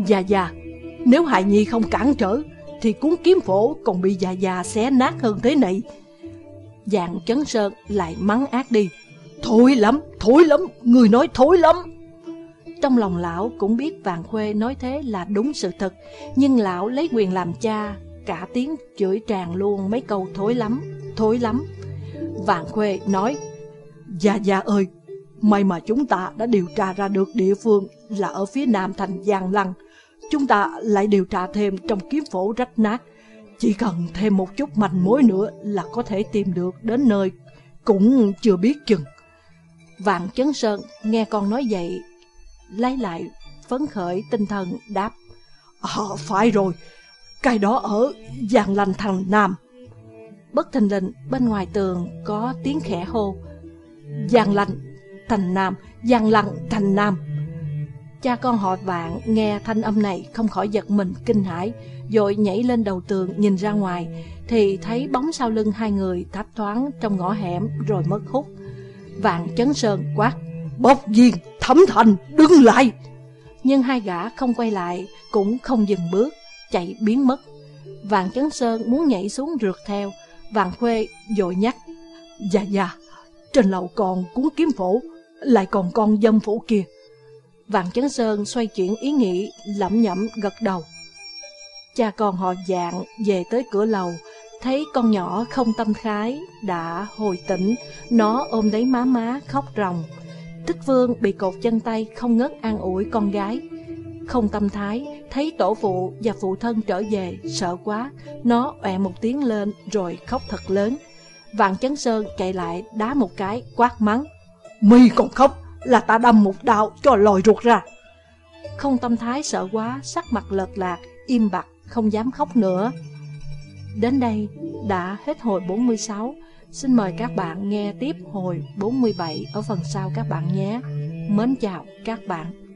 Dạ dạ, nếu Hài Nhi không cản trở, thì cuốn kiếm phổ còn bị già già xé nát hơn thế này. Dạng chấn sơn lại mắng ác đi. Thối lắm, thối lắm, người nói thối lắm. Trong lòng lão cũng biết Vàng Khuê nói thế là đúng sự thật, nhưng lão lấy quyền làm cha, cả tiếng chửi tràn luôn mấy câu thối lắm, thối lắm. Vàng Khuê nói, già già ơi, May mà chúng ta đã điều tra ra được địa phương là ở phía nam thành Giang Lăng. Chúng ta lại điều tra thêm trong kiếm phổ rách nát. Chỉ cần thêm một chút manh mối nữa là có thể tìm được đến nơi cũng chưa biết chừng. Vạn Chấn Sơn nghe con nói vậy, lấy lại phấn khởi tinh thần đáp. À, phải rồi, cái đó ở Giang lành thành Nam. Bất thình lình bên ngoài tường có tiếng khẽ hô. Giang lành thành nam, giang lành thành nam. Cha con họ vạn nghe thanh âm này không khỏi giật mình kinh hãi, rồi nhảy lên đầu tường nhìn ra ngoài, thì thấy bóng sau lưng hai người thấp thoáng trong ngõ hẻm rồi mất hút. Vạn chấn sơn quát, bốc viên, thẩm thành, đứng lại. Nhưng hai gã không quay lại, cũng không dừng bước, chạy biến mất. Vạn chấn sơn muốn nhảy xuống rượt theo, vạn khuê dội nhắc, Dạ dạ, trên lầu còn cuốn kiếm phổ, lại còn con dâm phủ kia. Vạn Chấn Sơn xoay chuyển ý nghĩ, lẩm nhẩm gật đầu. Cha con họ dạng về tới cửa lầu, thấy con nhỏ không tâm khái, đã hồi tỉnh, nó ôm lấy má má khóc ròng. Tích Vương bị cột chân tay không ngớt an ủi con gái. Không tâm thái, thấy tổ phụ và phụ thân trở về, sợ quá, nó ọe một tiếng lên rồi khóc thật lớn. Vạn Chấn Sơn chạy lại đá một cái, quát mắng. Mi còn khóc là ta đâm một đạo cho lòi ruột ra. Không tâm thái sợ quá, sắc mặt lợt lạc, im bặt, không dám khóc nữa. Đến đây đã hết hồi 46. Xin mời các bạn nghe tiếp hồi 47 ở phần sau các bạn nhé. Mến chào các bạn.